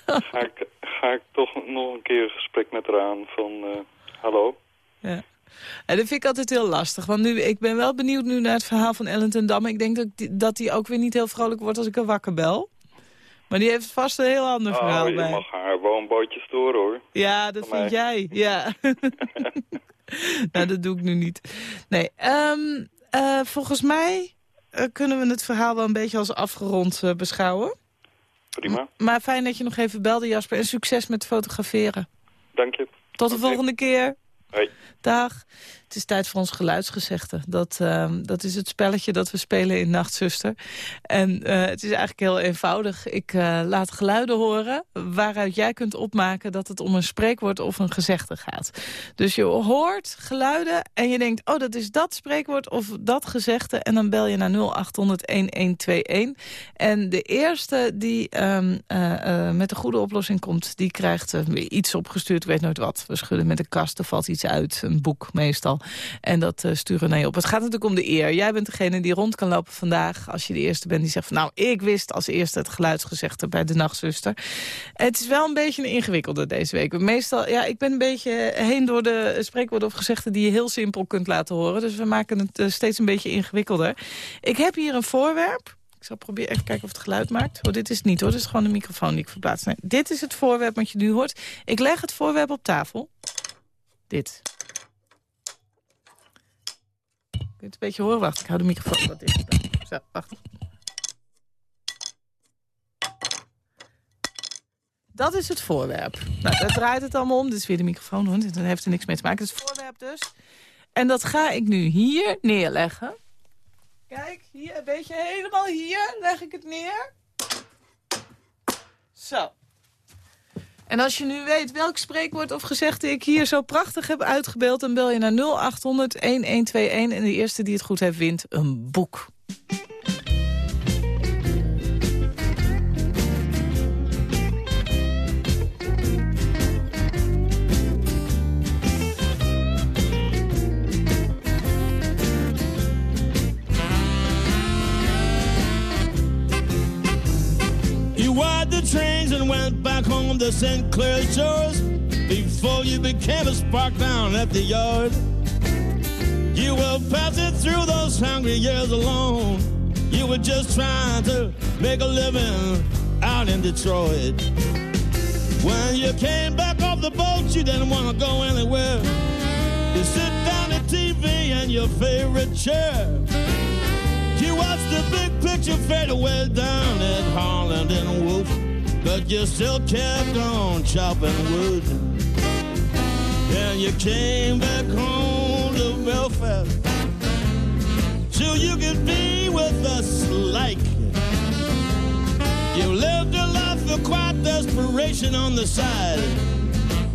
ga ik, ga ik toch nog een keer een gesprek met haar aan van... eh, hallo? Ja. En dat vind ik altijd heel lastig. Want nu, ik ben wel benieuwd nu naar het verhaal van Ellen ten Damme. Ik denk dat, die- dat die ook weer niet heel vrolijk wordt als ik er wakker bel. Maar die heeft vast een heel ander verhaal oh, je bij. mag haar woonbootje storen hoor. Ja, dat Van vind mij. jij. Ja. nou, dat doe ik nu niet. Nee, ehm, eh, volgens mij eh, kunnen we het verhaal wel een beetje als afgerond beschouwen. Prima, Maar fijn dat je nog even belde, Jasper. En succes met fotograferen. dank je. Tot de volgende keer. Hoi. Dag. Het is tijd voor ons geluidsgezegde. Dat, ehm, dat is het spelletje dat we spelen in Nachtzuster. En eh, het is eigenlijk heel eenvoudig. Ik eh, laat geluiden horen waaruit jij kunt opmaken... dat het om een spreekwoord of een gezegde gaat. Dus je hoort geluiden en je denkt... oh, dat is dat spreekwoord of dat gezegde. En dan bel je naar 0800-1121. En de eerste die ehm, eh, met een goede oplossing komt... die krijgt iets opgestuurd, ik weet nooit wat. We schudden met de kast, er valt iets uit, een boek meestal. En dat eh, sturen naar je op. Het gaat natuurlijk om de eer. Jij bent degene die rond kan lopen vandaag... als je de eerste bent die zegt van... nou, ik wist als eerste het geluidsgezegde bij de nachtzuster. Het is wel een beetje een ingewikkelde deze week. Meestal, ja, ik ben een beetje heen door de spreekwoorden of gezegden... die je heel simpel kunt laten horen. Dus we maken het eh, steeds een beetje ingewikkelder. Ik heb hier een voorwerp... Ik zal proberen even kijken of het geluid maakt. Oh, dit is het niet hoor, dit is gewoon de microfoon die ik verplaats. Nee, dit is het voorwerp wat je nu hoort. Ik leg het voorwerp op tafel. Dit. Kun het een beetje horen? Wacht, ik hou de microfoon wat dichter. Zo, wacht. Dat is het voorwerp. Nou, daar draait het allemaal om. Dit is weer de microfoon, hoor. Dat heeft er niks mee te maken. Het is het voorwerp dus. En dat ga ik nu hier neerleggen. Kijk, hier, een beetje helemaal hier leg ik het neer. Zo. En als je nu weet welk spreekwoord of gezegde ik hier zo prachtig heb uitgebeeld... dan bel je naar 0800-1121 en de eerste die het goed heeft wint een boek. Trains and went back home to St. Clair Shores before you became a spark down at the yard. You were passing through those hungry years alone. You were just trying to make a living out in Detroit. When you came back off the boat, you didn't want to go anywhere. You sit down at TV and your favorite chair. You watched the big picture fade away down at Holland and Wolf, but you still kept on chopping wood. Then you came back home to Belfast, so you could be with us like. You lived a life of quiet desperation on the side,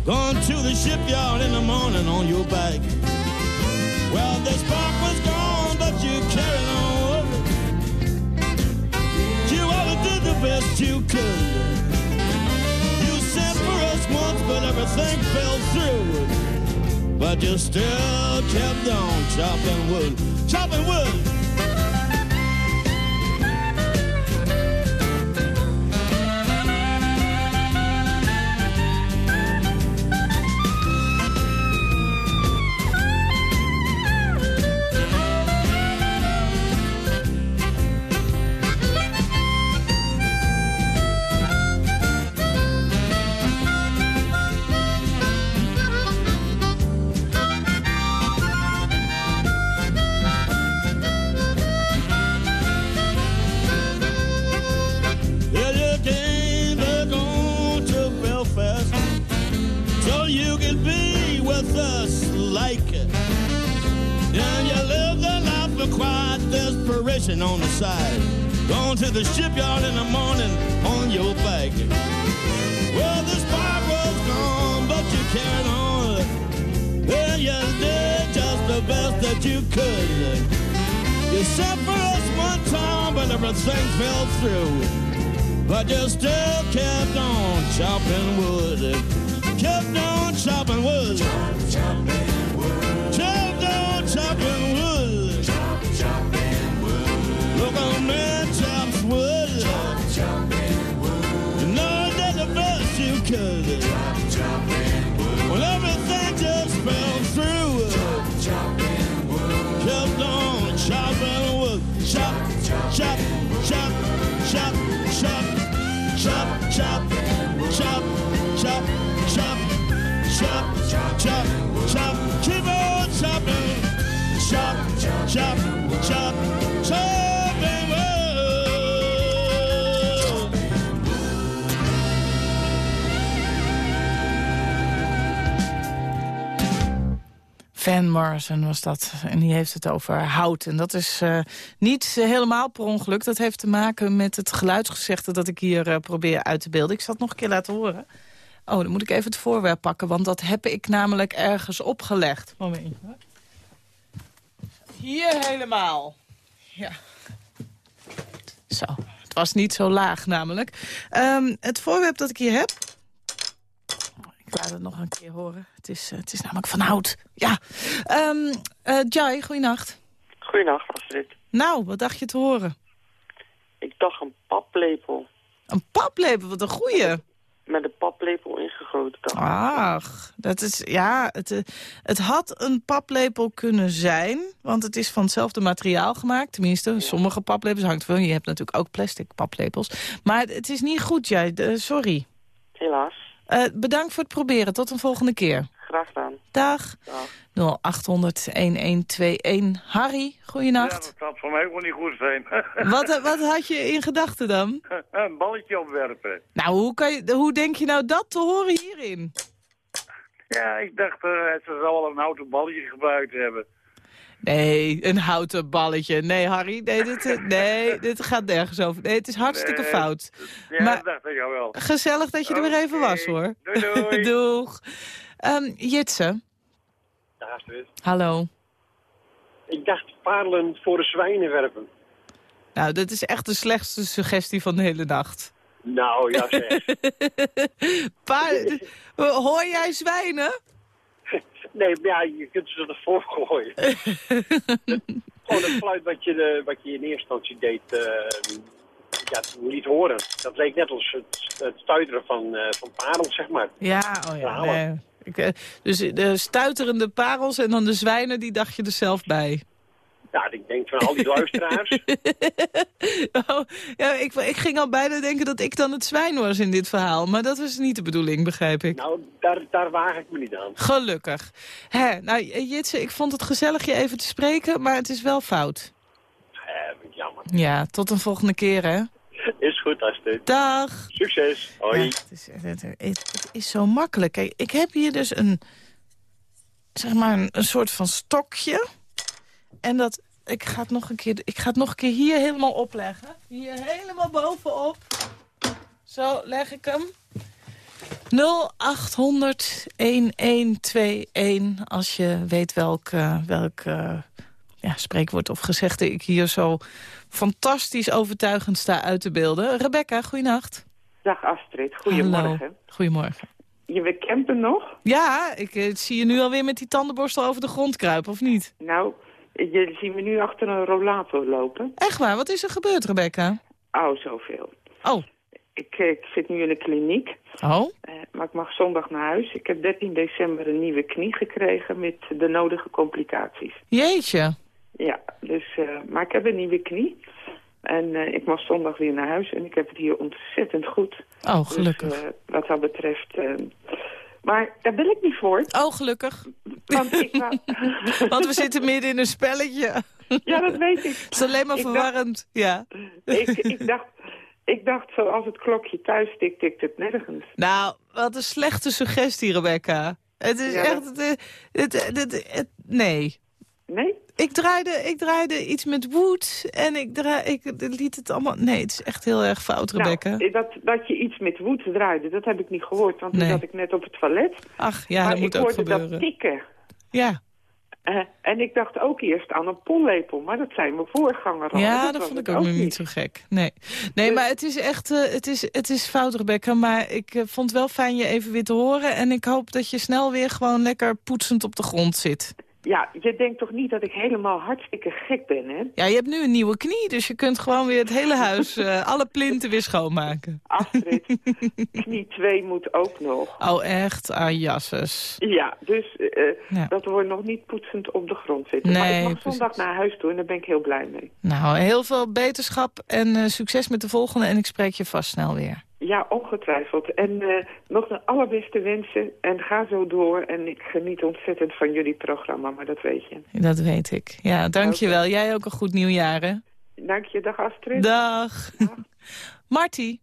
going to the shipyard in the morning on your bike. Well, the spark was gone, but you carried on. You always did the best you could. Once, but everything fell through. But you still kept on chopping wood, chopping wood. Morrison was dat. En die heeft het over hout. En dat is eh, niet helemaal per ongeluk. Dat heeft te maken met het geluidsgezegde dat ik hier eh, probeer uit te beelden. Ik zal het nog een keer laten horen. Oh, dan moet ik even het voorwerp pakken. Want dat heb ik namelijk ergens opgelegd. Momentje. hoor. Hier helemaal. Ja. Zo. Het was niet zo laag namelijk. Ehm, het voorwerp dat ik hier heb... Ik laat het nog een keer horen. Het is, eh, het is namelijk van hout. Ja. Ehm eh, Jai, goeienacht. Goeienacht, Astrid. Nou, wat dacht je te horen? Ik dacht een paplepel. Een paplepel, wat een goeie. Met een paplepel ingegoten. dacht. Ach, dat is, ja, het, eh, het had een paplepel kunnen zijn, want het is van hetzelfde materiaal gemaakt. Tenminste, sommige paplepels hangt wel. Je hebt natuurlijk ook plastic paplepels. Maar het is niet goed, jij. De- sorry. Helaas. Eh, bedankt voor het proberen. Tot een volgende keer. Graag gedaan. Dag. Dag. 0800-1121. Harry, goeienacht. dat gaat voor mij ook wel niet goed zijn. Wat, eh, wat had je in gedachten dan? een balletje opwerpen. Nou, hoe, kan je, hoe denk je nou dat te horen hierin? Ja, ik dacht, eh, ze zal wel een houten balletje gebruikt hebben. Nee, een houten balletje. Nee, Harry, nee, dit, eh, nee, dit gaat nergens over. Nee, het is hartstikke Nee, fout. Ja, Maar- dat dacht ik al wel. Gezellig dat je er weer even was, hoor. Doei, doei. Doeg. Ehm, Jitse, Astrid. hallo. Ik dacht parelen voor de zwijnen werpen. Nou, dat is echt de slechtste suggestie van de hele nacht. Nou, ja zeg. Pa- hoor jij zwijnen? Nee, maar ja, je kunt ze ervoor gooien. Gewoon het fluit wat je, de, wat je in eerste instantie deed, eh, ja, niet horen. Dat leek net als het, het stuiteren van, eh van parels, zeg maar. Ja, oh ja. Nee. Ik, eh, dus de stuiterende parels en dan de zwijnen, die dacht je er zelf bij. Ja, ik denk van al die luisteraars. Oh, ja, ik, ik ging al bijna denken dat ik dan het zwijn was in dit verhaal. Maar dat was niet de bedoeling, begrijp ik. nou, daar, daar waag ik me niet aan. Gelukkig. Hè, nou, Jitse, ik vond het gezellig je even te spreken, maar het is wel fout. Eh, jammer. Ja, tot een volgende keer, hè. Is goed, Astrid. Dag. Succes. Hoi. Ja, het, is, het, het- het is zo makkelijk. Kijk, ik heb hier dus een, zeg maar, een, een soort van stokje. En dat, ik ga, het nog een keer, ik ga het nog een keer hier helemaal opleggen. Hier helemaal bovenop. Zo leg ik hem. 0800 1121 als je weet welk, eh, welk eh, ja, spreekwoord of gezegde ik hier zo fantastisch overtuigend sta uit te beelden. Rebecca, goeienacht. Dag Astrid, goedemorgen. Hallo. Goedemorgen. Je campen nog? Ja, ik eh, zie je nu alweer met die tandenborstel over de grond kruipen, of niet? Nou, je ziet me nu achter een rollator lopen. Echt waar, wat is er gebeurd, Rebecca? Oh, zoveel. Oh. Ik, eh, ik zit nu in een kliniek, Oh? eh, maar ik mag zondag naar huis. Ik heb 13 december een nieuwe knie gekregen met de nodige complicaties. Jeetje. Ja, dus, eh, maar ik heb een nieuwe knie. En ik mag zondag weer naar huis en ik heb het hier ontzettend goed. Oh, gelukkig. Dus, wat dat betreft... maar daar ben ik niet voor. Oh, gelukkig. Want ik wou... Want we zitten midden in een spelletje. Ja, dat weet ik. Het is alleen maar Ik dacht- verwarrend. Ja. ik, ik, dacht, ik dacht, zoals het klokje thuis tikt, tikt het nergens. Nou, wat een slechte suggestie, Rebecca. Het is Ja, echt... Het, het- het- nee. Nee? Ik draaide, ik draaide iets met wood en ik, draai, ik liet het allemaal... Nee, het is echt heel erg fout, Rebecca. Nou, eh, dat, dat je iets met woed draaide, dat heb ik niet gehoord. Want toen Nee. zat ik net op het toilet. Ach, ja, maar dat moet ik ook hoorde gebeuren. dat tikken. Ja, Eh, en ik dacht ook eerst aan een pollepel. Maar dat zei mijn voorganger al. ja Dat vond ik ook niet zo gek. Nee, nee maar het is echt eh, het is, het is fout, Rebecca. Maar ik vond het wel fijn je even weer te horen. En ik hoop dat je snel weer gewoon lekker poetsend op de grond zit. Ja, je denkt toch niet dat ik helemaal hartstikke gek ben, hè? Ja, je hebt nu een nieuwe knie, dus je kunt gewoon weer het hele huis, uh, alle plinten weer schoonmaken. Astrid, knie 2 moet ook nog. Oh, echt? Ah, jasses. Ja, dus uh, ja. dat wordt nog niet poetsend op de grond zitten. Nee, maar ik mag zondag naar huis toe en daar ben ik heel blij mee. Nou, heel veel beterschap en uh, succes met de volgende en ik spreek je vast snel weer. Ja, ongetwijfeld. En uh, nog de allerbeste wensen. En ga zo door. En ik geniet ontzettend van jullie programma, maar dat weet je. Dat weet ik. Ja, dankjewel. Okay. Jij ook een goed nieuwjaar, hè? Dank je. Dag Astrid. Dag. Dag. Marty.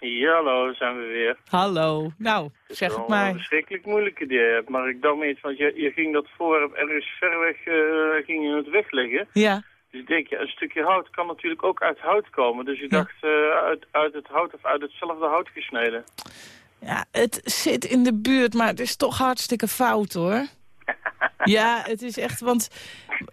Ja, hallo, zijn we weer. Hallo. Nou, zeg het maar. een verschrikkelijk moeilijke idee. Maar ik dacht me iets, want je, je ging dat voor ergens ver weg, uh, ging je het wegleggen. Ja. Dus ik denk, ja, een stukje hout kan natuurlijk ook uit hout komen. Dus ik dacht, uh, uit, uit het hout of uit hetzelfde hout gesneden. Ja, het zit in de buurt, maar het is toch hartstikke fout, hoor. Ja, het is echt, want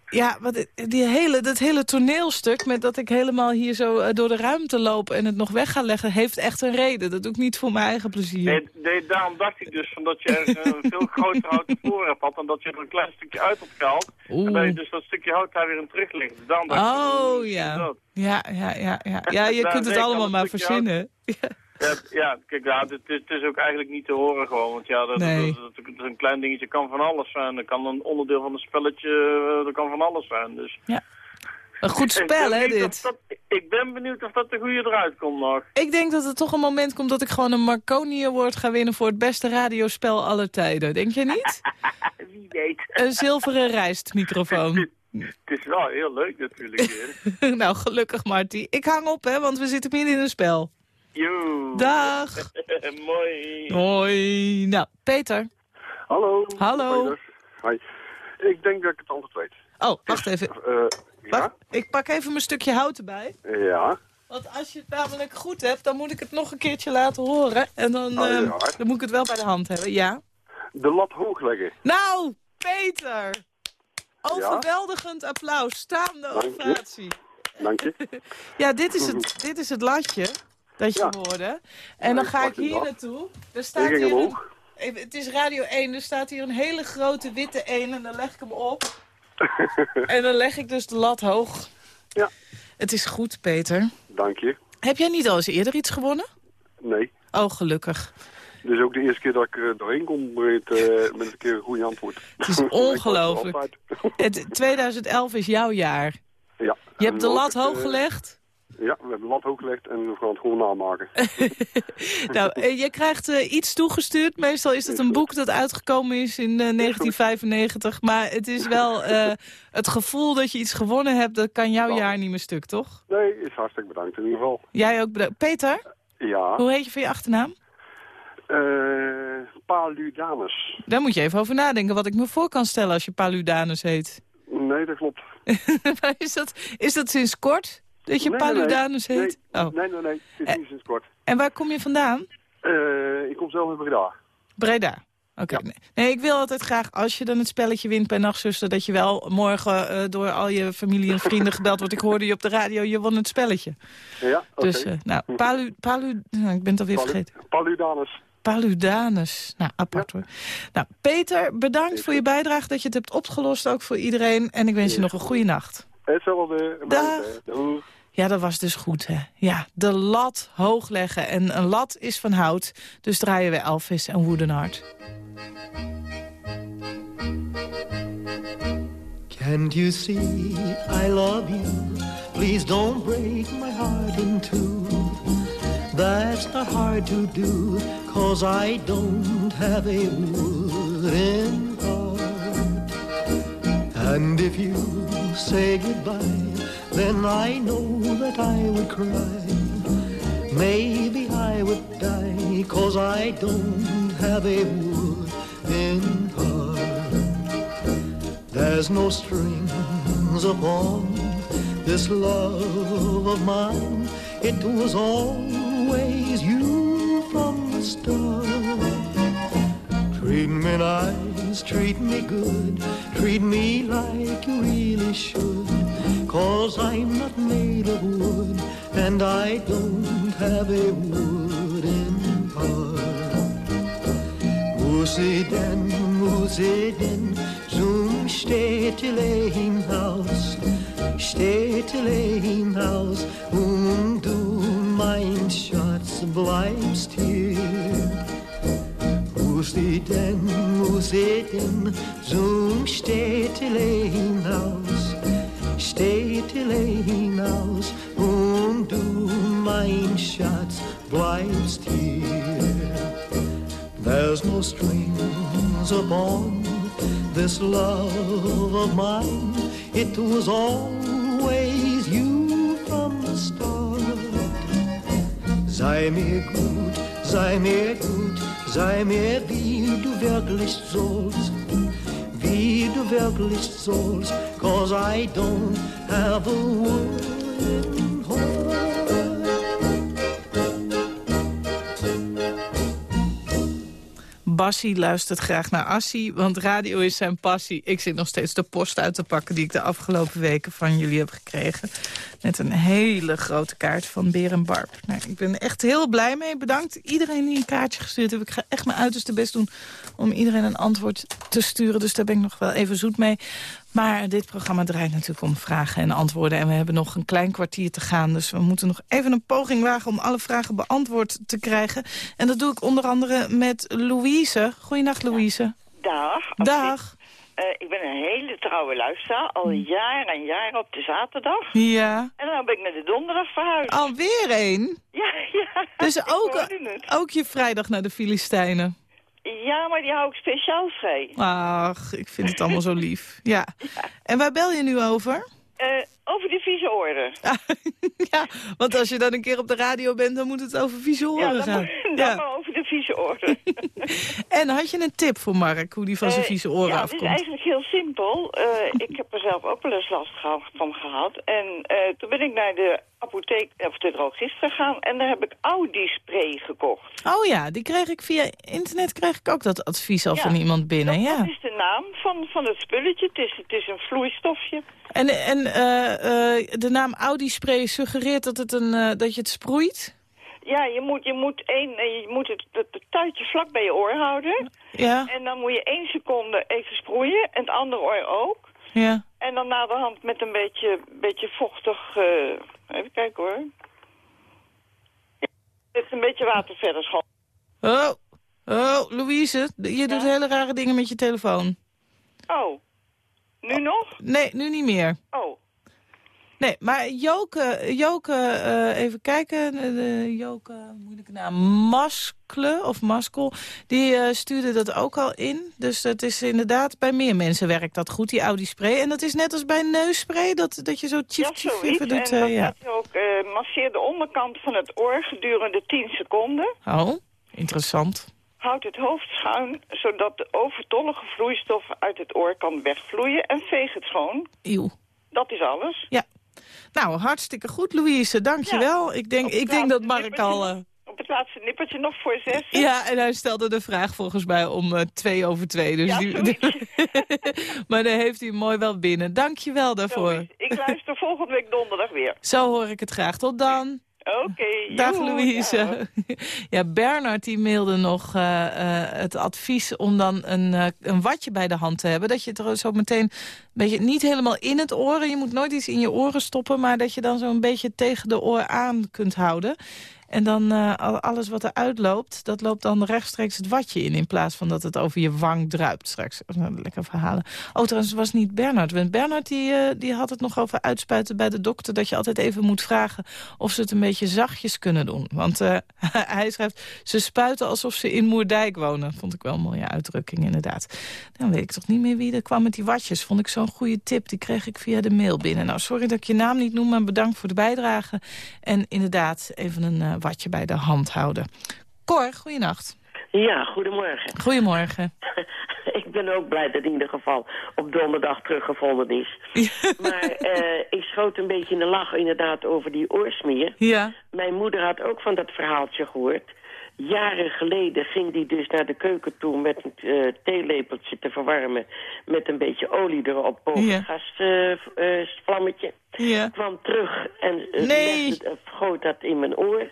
ja, wat, die hele, dat hele toneelstuk met dat ik helemaal hier zo uh, door de ruimte loop en het nog weg ga leggen, heeft echt een reden. Dat doe ik niet voor mijn eigen plezier. Nee, nee daarom dacht ik dus van dat je een veel groter houten voor hebt had en dat je er een klein stukje uit hebt gehaald. Oeh. En dat je dus dat stukje hout daar weer in terug ligt. Oh, ik, ja. ja. Ja, ja, ja, ja. je kunt het allemaal maar verzinnen. Ja, ja, kijk, ja, het, het, is ook eigenlijk niet te horen gewoon. Want ja, dat, nee. dat, dat, dat, een klein dingetje kan van alles zijn. Dat kan een onderdeel van een spelletje, dat kan van alles zijn. Dus. Ja. Een goed spel, hè, dit? Ik ben benieuwd of dat de goede eruit komt nog. Ik denk dat er toch een moment komt dat ik gewoon een Marconi Award ga winnen... voor het beste radiospel aller tijden. Denk je niet? Wie weet. Een zilveren rijstmicrofoon. Het is wel heel leuk natuurlijk. nou, gelukkig, Marty. Ik hang op, hè, want we zitten midden in een spel. Yo. Dag. Mooi. Hoi. Nou, Peter. Hallo. Hallo. Hi. Ik denk dat ik het altijd weet. Oh, wacht even. Uh, wacht, ik pak even mijn stukje hout erbij. Ja. Want als je het namelijk goed hebt, dan moet ik het nog een keertje laten horen. En dan, oh, ja. uh, dan moet ik het wel bij de hand hebben, ja. De lat hoog leggen. Nou, Peter. Overweldigend ja? applaus. Staande ovatie. Dank je. ja, dit is, het, dit is het latje dat je ja. hoorde. En dan ga ik hier naartoe. Er staat hier een, het is Radio 1, er staat hier een hele grote witte 1 en dan leg ik hem op. en dan leg ik dus de lat hoog. Ja. Het is goed, Peter. Dank je. Heb jij niet al eens eerder iets gewonnen? Nee. Oh, gelukkig. Dit is ook de eerste keer dat ik er doorheen kom met, uh, met een keer een goede antwoord. Het is ongelooflijk. Het 2011 is jouw jaar. Ja. Je hebt de lat hoog gelegd? Ja, we hebben lat hoog gelegd en we gaan het gewoon namaken. nou, je krijgt uh, iets toegestuurd. Meestal is het een boek dat uitgekomen is in uh, 1995. Maar het is wel uh, het gevoel dat je iets gewonnen hebt, dat kan jouw nou, jaar niet meer stuk, toch? Nee, is hartstikke bedankt in ieder geval. Jij ook bedankt. Peter? Ja? Hoe heet je van je achternaam? Paludanus. Daar moet je even over nadenken wat ik me voor kan stellen als je Paludanus heet. Nee, dat klopt. is, dat, is dat sinds kort? Dat je nee, Paludanus nee, heet? Nee, oh. nee, nee, nee. Het is niet sinds kort. En waar kom je vandaan? Uh, ik kom zelf uit Breda. Breda? Oké. Okay. Ja. Nee. ik wil altijd graag, als je dan het spelletje wint bij Nachtzuster... dat je wel morgen uh, door al je familie en vrienden gebeld wordt. Ik hoorde je op de radio, je won het spelletje. Ja, oké. Dus, uh, nou, Palu... Palu nou, ik ben het alweer Palu, vergeten. Paludanus. Paludanus. Nou, apart ja. hoor. Nou, Peter, bedankt Peter. voor je bijdrage dat je het hebt opgelost, ook voor iedereen. En ik wens ja. je nog een goede nacht. Hetzelfde. Dag. Ja, dat was dus goed, hè. Ja, de lat hoog leggen. En een lat is van hout, dus draaien we Elvis en Woodenhart. Can't you see I love you? Please don't break my heart in two. That's not hard to do, cause I don't have a wooden heart. And if you say goodbye, then I know that I would cry. Maybe I would die, cause I don't have a wooden heart. There's no strings upon this love of mine. It was always you from the start. Treat me nice, treat me good, treat me like you really should. Cause I'm not made of wood, and I don't have a wooden heart. Moosey den, moosey den, Lehmhaus, steht Lehmhaus und du, mein Schatz, bleibst hier. Wo steht wo steht denn, so steht Lehmhaus, steht hinaus und du, mein Schatz, bleibst hier. There's no strings upon this love of mine. It was always you from the start. Sei mir gut, sei mir gut, sei mir wie du wirklich sollst wie du wirklich sollst, cause I don't have a wooden Bassie luistert graag naar Assie, want radio is zijn passie. Ik zit nog steeds de post uit te pakken die ik de afgelopen weken van jullie heb gekregen. Met een hele grote kaart van Beer Barb. Nou, ik ben echt heel blij mee. Bedankt iedereen die een kaartje gestuurd heeft. Ik ga echt mijn uiterste best doen om iedereen een antwoord te sturen. Dus daar ben ik nog wel even zoet mee. Maar dit programma draait natuurlijk om vragen en antwoorden. En we hebben nog een klein kwartier te gaan. Dus we moeten nog even een poging wagen om alle vragen beantwoord te krijgen. En dat doe ik onder andere met Louise. Goeienacht, Louise. Dag. Dag. Uh, ik ben een hele trouwe luisteraar, al jaren en jaren op de zaterdag. Ja. En dan ben ik naar de donderdag verhuisd. Alweer één? Ja, ja. Dus ook, ook je vrijdag naar de Filistijnen? Ja, maar die hou ik speciaal vrij. Ach, ik vind het allemaal zo lief. Ja. En waar bel je nu over? Uh, over de vieze oren. ja, want als je dan een keer op de radio bent, dan moet het over vieze oren ja, gaan. Moet, ja, maar over de vieze oren. en had je een tip voor Mark, hoe die van zijn uh, vieze oren ja, afkomt? Ja, het is eigenlijk heel simpel. Uh, ik heb er zelf ook wel eens last van gehad. En toen ben ik naar de apotheek, of de drogist gegaan en daar heb ik Audi-spray gekocht. Oh ja, die kreeg ik via internet, kreeg ik ook dat advies al ja, van iemand binnen. Dat, ja. dat is de naam van, van het spulletje. Het is, het is een vloeistofje. En, en uh, uh, de naam Audi-spray suggereert dat, het een, uh, dat je het sproeit? Ja, je moet, je moet, één, je moet het, het, het tuitje vlak bij je oor houden. Ja. En dan moet je één seconde even sproeien en het andere oor ook. Ja. En dan na de hand met een beetje, beetje vochtig... Uh, even kijken hoor. Ja, met een beetje water verder schoon. Oh, oh, Louise, je ja? doet hele rare dingen met je telefoon. Oh, nu nog? Nee, nu niet meer. Oh. Nee, maar Joke, Joke uh, even kijken, de Joke, moeilijke naam, Maskle of Maskel, die uh, stuurde dat ook al in. Dus dat is inderdaad, bij meer mensen werkt dat goed, die Audi spray. En dat is net als bij neusspray, dat, dat je zo tjif, ja, tjif even doet. En uh, ja, je ook masseer de onderkant van het oor gedurende 10 seconden. Oh, interessant. Houd het hoofd schuin, zodat de overtollige vloeistof uit het oor kan wegvloeien en veeg het schoon. Eeuw. Dat is alles. Ja. Nou, hartstikke goed, Louise. Dankjewel. Ja, ik denk, ik denk dat Mark al... Uh... Op het laatste nippertje nog voor zes. Ja, en hij stelde de vraag volgens mij om uh, twee over twee. Dus ja, die... maar daar heeft hij mooi wel binnen. Dankjewel daarvoor. Ik luister volgende week donderdag weer. Zo hoor ik het graag. Tot dan. Oké. Okay, Dag Louise. Ja. ja, Bernard die mailde nog uh, uh, het advies om dan een, uh, een watje bij de hand te hebben. Dat je het er zo meteen een beetje niet helemaal in het oren. Je moet nooit iets in je oren stoppen. Maar dat je dan zo'n beetje tegen de oor aan kunt houden. En dan uh, alles wat eruit loopt, dat loopt dan rechtstreeks het watje in... in plaats van dat het over je wang druipt straks. Lekker verhalen. Oh, trouwens, was niet Bernard. Want Bernard die, uh, die had het nog over uitspuiten bij de dokter... dat je altijd even moet vragen of ze het een beetje zachtjes kunnen doen. Want uh, hij schrijft, ze spuiten alsof ze in Moerdijk wonen. Vond ik wel een mooie uitdrukking, inderdaad. Dan weet ik toch niet meer wie er kwam met die watjes. Vond ik zo'n goede tip. Die kreeg ik via de mail binnen. Nou, sorry dat ik je naam niet noem, maar bedankt voor de bijdrage. En inderdaad, even een watje bij de hand houden. Cor, goeienacht. Ja, goedemorgen. Goedemorgen. ik ben ook blij dat in ieder geval op donderdag teruggevonden is. maar uh, ik schoot een beetje in de lach inderdaad over die oorsmeer. Ja. Mijn moeder had ook van dat verhaaltje gehoord. Jaren geleden ging die dus naar de keuken toe met een uh, theelepeltje te verwarmen... met een beetje olie erop boven Ja. het gasvlammetje. Ja. Kwam terug en Nee. legde, goot dat in mijn oor.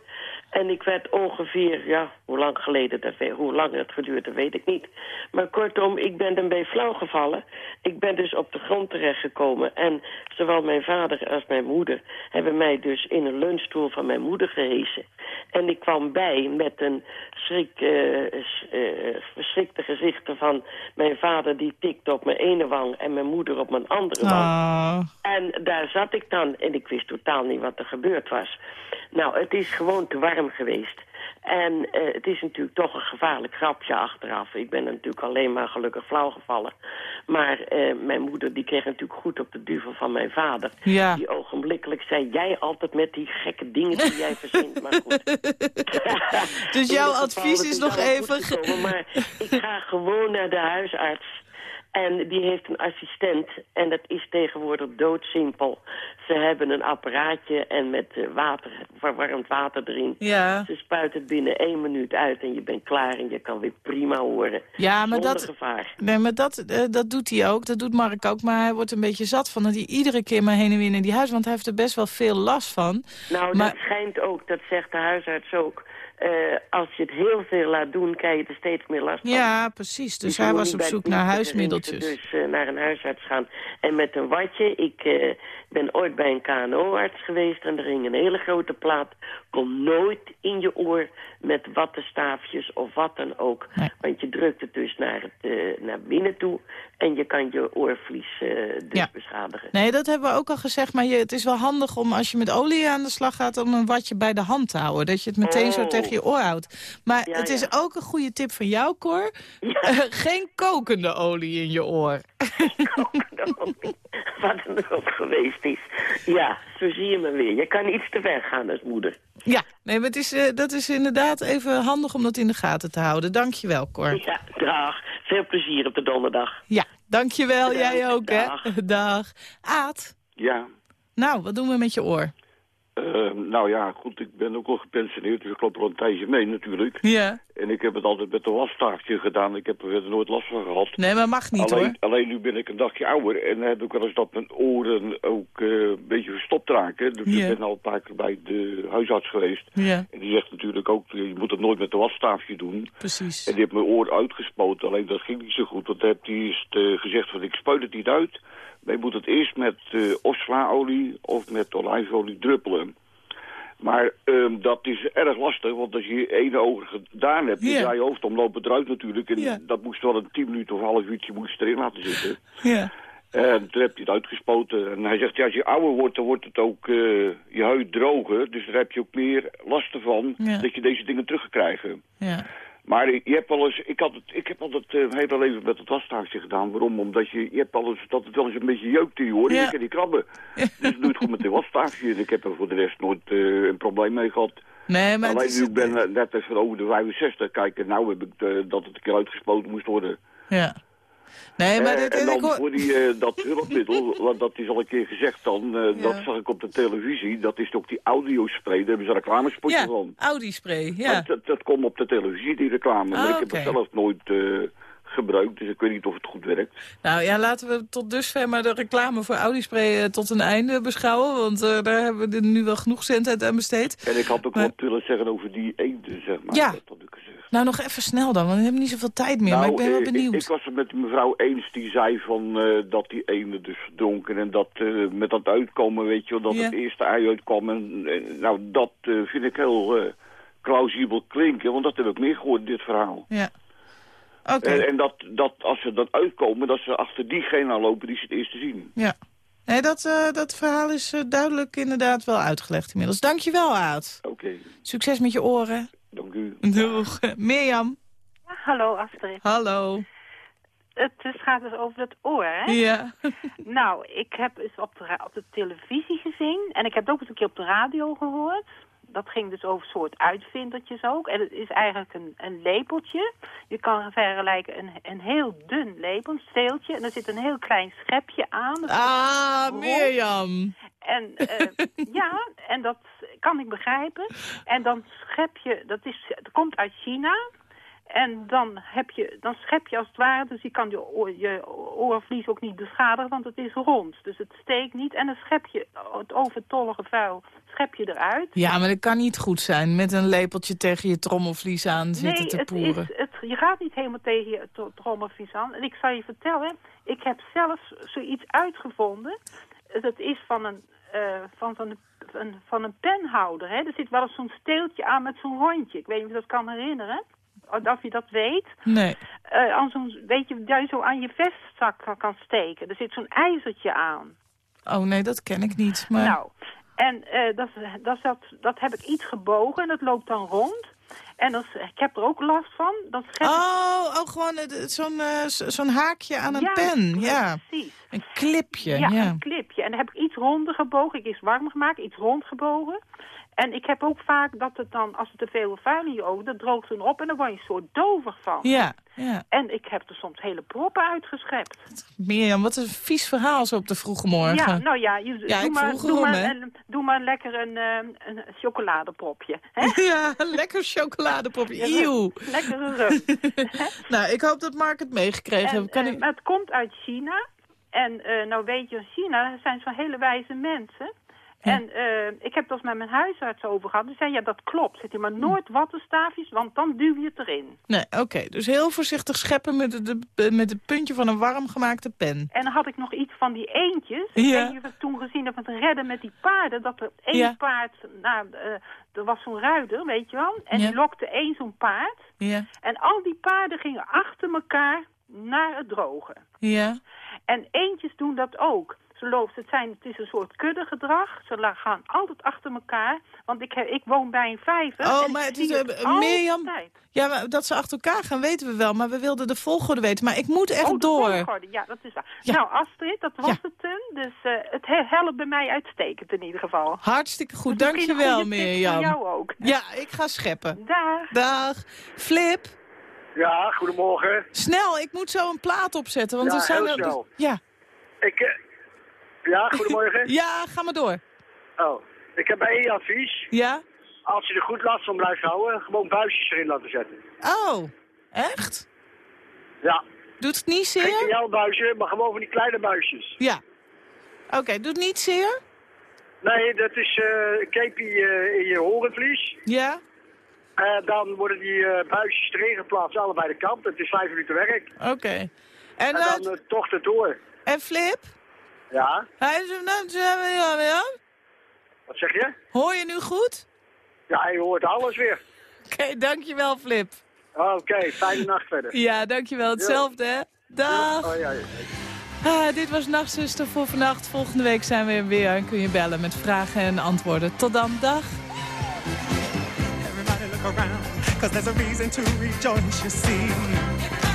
En ik werd ongeveer, ja, hoe lang geleden dat hoe lang het geduurde, weet ik niet. Maar kortom, ik ben bij flauw gevallen. Ik ben dus op de grond terechtgekomen. En zowel mijn vader als mijn moeder hebben mij dus in een leunstoel van mijn moeder gehesen. En ik kwam bij met een schrik, eh, eh, verschrikte gezichten van mijn vader die tikte op mijn ene wang en mijn moeder op mijn andere wang. Ah. En daar zat ik dan en ik wist totaal niet wat er gebeurd was. Nou, het is gewoon te warm geweest. En eh, het is natuurlijk toch een gevaarlijk grapje achteraf. Ik ben natuurlijk alleen maar gelukkig flauw gevallen. Maar eh, mijn moeder die kreeg natuurlijk goed op de duvel van mijn vader. Ja. Die ogenblikkelijk zei, jij altijd met die gekke dingen die jij verzint. Maar goed. Dus jouw advies is nog even gekomen, maar ik ga gewoon naar de huisarts. En die heeft een assistent. En dat is tegenwoordig doodsimpel. Ze hebben een apparaatje en met eh, water, verwarmd water erin. Ja. Ze spuit het binnen één minuut uit en je bent klaar en je kan weer prima horen. Ja, maar Zonder dat, gevaar. nee, maar dat, eh, dat doet hij ook. Dat doet Mark ook. Maar hij wordt een beetje zat van dat hij iedere keer maar heen en weer naar die huis. Want hij heeft er best wel veel last van. Nou, maar, dat schijnt ook, dat zegt de huisarts ook. Eh, als je het heel veel laat doen, krijg je er steeds meer last van. ja, precies. Dus hij was op zoek naar huismiddeltjes. Dus naar een huisarts gaan. En met een watje, ik eh, ben ooit bij een KNO-arts geweest... en er hing een hele grote plaat. Kom nooit in je oor met wattenstaafjes of wat dan ook. Want je drukt het dus naar, het, eh, naar binnen toe... en je kan je oorvlies eh, dus Ja. beschadigen. Nee, dat hebben we ook al gezegd. Maar je, het is wel handig om als je met olie aan de slag gaat... om een watje bij de hand te houden. Dat je het meteen zo Oh. tegen je oor houdt. Maar Ja, het is ja. ook een goede tip van jou, Cor. Eh, geen kokende olie in je oor. Wat er ook geweest Ja, zo zie je me weer. Je kan iets te ver gaan als moeder. Ja, nee, maar het is, eh, dat is inderdaad even handig om dat in de gaten te houden. Dank je wel, Cor. Ja, dag. Veel plezier op de donderdag. Ja, dank je wel. Jij ook, Dag. hè? Dag. Aad, Ja, nou, wat doen we met je oor? Eh, nou ja, goed, ik ben ook al gepensioneerd, dus ik loop er al een tijdje mee natuurlijk. Ja. En ik heb het altijd met een wasstaafje gedaan. Ik heb er nooit last van gehad. Nee, maar mag niet, alleen, hoor. Alleen nu ben ik een dagje ouder en dan heb ik wel eens dat mijn oren ook eh, een beetje verstopt raken. Dus Ja. ik ben al een paar keer bij de huisarts geweest. Ja, En die zegt natuurlijk ook, je moet het nooit met een wasstaafje doen. precies. En die heeft mijn oor uitgespoten, alleen dat ging niet zo goed. Want dan heeft hij eerst eh, gezegd van ik spuit het niet uit. Je moet het eerst met eh of slaolie of met olijfolie druppelen. Maar ehm, dat is erg lastig, want als je je ene oog gedaan hebt, Ja. dan draai je hoofd eruit natuurlijk. En dat moest wel een tien minuten of een half uurtje moest erin laten zitten. Ja. En toen heb je het uitgespoten. En hij zegt, ja, als je ouder wordt, dan wordt het ook eh, je huid droger. Dus daar heb je ook meer last Ja. dat je deze dingen terug gaat krijgen. Ja. Maar je hebt wel eens, ik, had het, ik heb altijd uh, heel wel even met het wasstaafje gedaan. Waarom? Omdat je, je hebt wel eens dat het wel eens een beetje jeukt in je oren. Ja. Je kan die krabben. Dus doe het goed met de wasstaafje. En ik heb er voor de rest nooit eh, een probleem mee gehad. Nee, maar Alleen nu, ik ben eh, net even over de 65. Kijk, en nou heb ik eh, dat het een keer uitgespoten moest worden. Ja. Nee, maar Eh, dit, en dan hoor- voor die, eh, dat hulpmiddel, want dat is al een keer gezegd dan, eh, dat zag ik op de televisie. Dat is ook die audiospray, daar hebben ze reclamespotje Ja, van. Audi-spray, ja. Maar Dat, dat komt op de televisie, die reclame. maar Ah, ik heb het zelf nooit gebruikt, dus ik weet niet of het goed werkt. Nou ja, laten we tot dusver maar de reclame voor Audi-spray eh, tot een einde beschouwen. Want eh, daar hebben we nu wel genoeg cent aan besteed. En ik had ook Maar- wat willen zeggen over die eenden, zeg maar. Ja. Dat ik. Nou, nog even snel dan, want we hebben niet zoveel tijd meer. maar ik ben wel eh, benieuwd. Ik, ik was het met mevrouw eens, die zei van dat die eenden dus verdronken. En dat met dat uitkomen, weet je wel, dat Ja. het eerste ei uitkwam. En, nou, dat vind ik heel plausibel klinken, want dat heb ik meer gehoord dit verhaal. Ja. En, en dat, dat als ze dan uitkomen, dat ze achter diegene aan lopen die ze het eerst te zien. ja. Nee, dat, eh, dat verhaal is eh, duidelijk inderdaad wel uitgelegd inmiddels. Dankjewel, Aad. Oké, Succes met je oren. dank u. Doeg. Mirjam. Hallo Astrid. Hallo. Het is- gaat dus over het oor, hè? Ja. Nou, ik heb eens op de, op de televisie gezien en ik heb het ook eens een keer op de radio gehoord. Dat ging dus over soort uitvindertjes ook. En het is eigenlijk een, een lepeltje. Je kan vergelijken een, een heel dun lepel, een steeltje. En er zit een heel klein schepje aan. Ah. Mirjam. En eh, ja, en dat kan ik begrijpen. En dan schep je, dat, is, dat komt uit China. En dan, heb je, dan schep je als het ware, dus je kan je, oor, je oorvlies ook niet beschadigen, want het is rond. Dus het steekt niet. En dan schep je het overtollige vuil, schep je eruit. Ja, maar dat kan niet goed zijn. Met een lepeltje tegen je trommelvlies aan zitten nee, te poeren. Is, het, je gaat niet helemaal tegen je tro- trommelvlies aan. En ik zal je vertellen, ik heb zelf zoiets uitgevonden. Dat is van een, eh, van, van, een, van een penhouder. Hè. Er zit wel eens zo'n steeltje aan met zo'n rondje. Ik weet niet of je dat kan herinneren. Of je dat weet. Nee. Eh, aan zo'n, weet je, dat je zo aan je vestzak kan, kan steken. Er zit zo'n ijzertje aan. Oh nee, dat ken ik niet. Maar... Nou, en eh, dat, dat, dat, dat heb ik iets gebogen en dat loopt dan rond. En dat, ik heb er ook last van. Ik- Oh, gewoon zo'n eh, zo'n haakje aan een Ja, pen. Ja, precies. een clipje. Ja, Ja, een clipje. En dan heb ik iets ronder gebogen. Ik is warm gemaakt, iets rond gebogen. En ik heb ook vaak dat het dan, als het te veel vuil in je ogen, dat droogt dan op en dan word je een soort dover van. Ja, ja. En ik heb er soms hele proppen uitgeschept. Mirjam, wat een vies verhaal zo op de vroege morgen. Ja, nou ja, je, Ja, doe, maar, doe, maar, een- doe maar lekker een, eh, een chocoladepropje. Hè? Ja, lekker chocoladepopje. Ja, Eeuw. Lekkere rum. Nou, ik hoop dat Mark het meegekregen En, heeft. Kan eh, ik... het komt uit China. En eh, nou weet je, in China zijn zo'n hele wijze mensen. En eh, ik heb het eens met mijn huisarts over gehad. Die zei, ja, dat klopt. Zit hij maar nooit wattenstaafjes, want dan duw je het erin. Nee, oké. Dus heel voorzichtig scheppen met, de, de- met het puntje van een warm gemaakte pen. En dan had ik nog iets van die eendjes. Ja. Of je toen gezien hebt met een redden met die paarden. Dat er één Ja. paard, nou, eh, er was zo'n ruiter, weet je wel. En Ja. die lokte één zo'n paard. Ja, En al die paarden gingen achter elkaar naar het droge. ja. En eentjes doen dat ook. Ze lopen, het, zijn, het is een soort kuddegedrag. Ze gaan altijd achter elkaar. Want ik, heb, ik woon bij een vijver. Oh, en maar het is, eh, Mirjam, altijd. Ja, maar dat ze achter elkaar gaan weten we wel. Maar we wilden de volgorde weten. Maar ik moet echt oh, de door. volgorde. Ja, dat is waar. Nou, Astrid, dat was het toen. Dus eh, het he- helpt bij mij uitstekend in ieder geval. Hartstikke goed, Dus dankjewel tip Mirjam. voor jou ook. Ja, ik ga scheppen. Dag. Dag. Flip, Ja, goedemorgen. snel, ik moet zo een plaat opzetten. Want Ja, er zijn er-. Ja. Ik, ja, goedemorgen. ja, ga maar door. Oh, ik heb één advies. Ja? Als je er goed last van blijft houden, gewoon buisjes erin laten zetten. Oh, echt? Ja. Doet het niet Geen zeer? TL-buisje, maar gewoon van die kleine buisjes. Ja. Oké, doet niet zeer? Nee, dat is eh kepie eh, in je horenvlies. Ja? En dan worden die buisjes erin geplaatst, allebei de kanten. Het is vijf minuten werk. Oké. En, En, dan uh, toch erdoor. en Flip? Ja, Hij is er net, ja, wat zeg je? Hoor je nu goed? Ja, je hoort alles weer. Oké, dankjewel Flip. Oké, fijne nacht verder. Ja, dankjewel. Hetzelfde, hè? Dag. Oh, ja, ja. Ah, dit was Nachtzuster voor vannacht. Volgende week zijn we er weer en kun je bellen met vragen en antwoorden. Tot dan, dag. Everybody look around, cause there's a reason to rejoice, you see.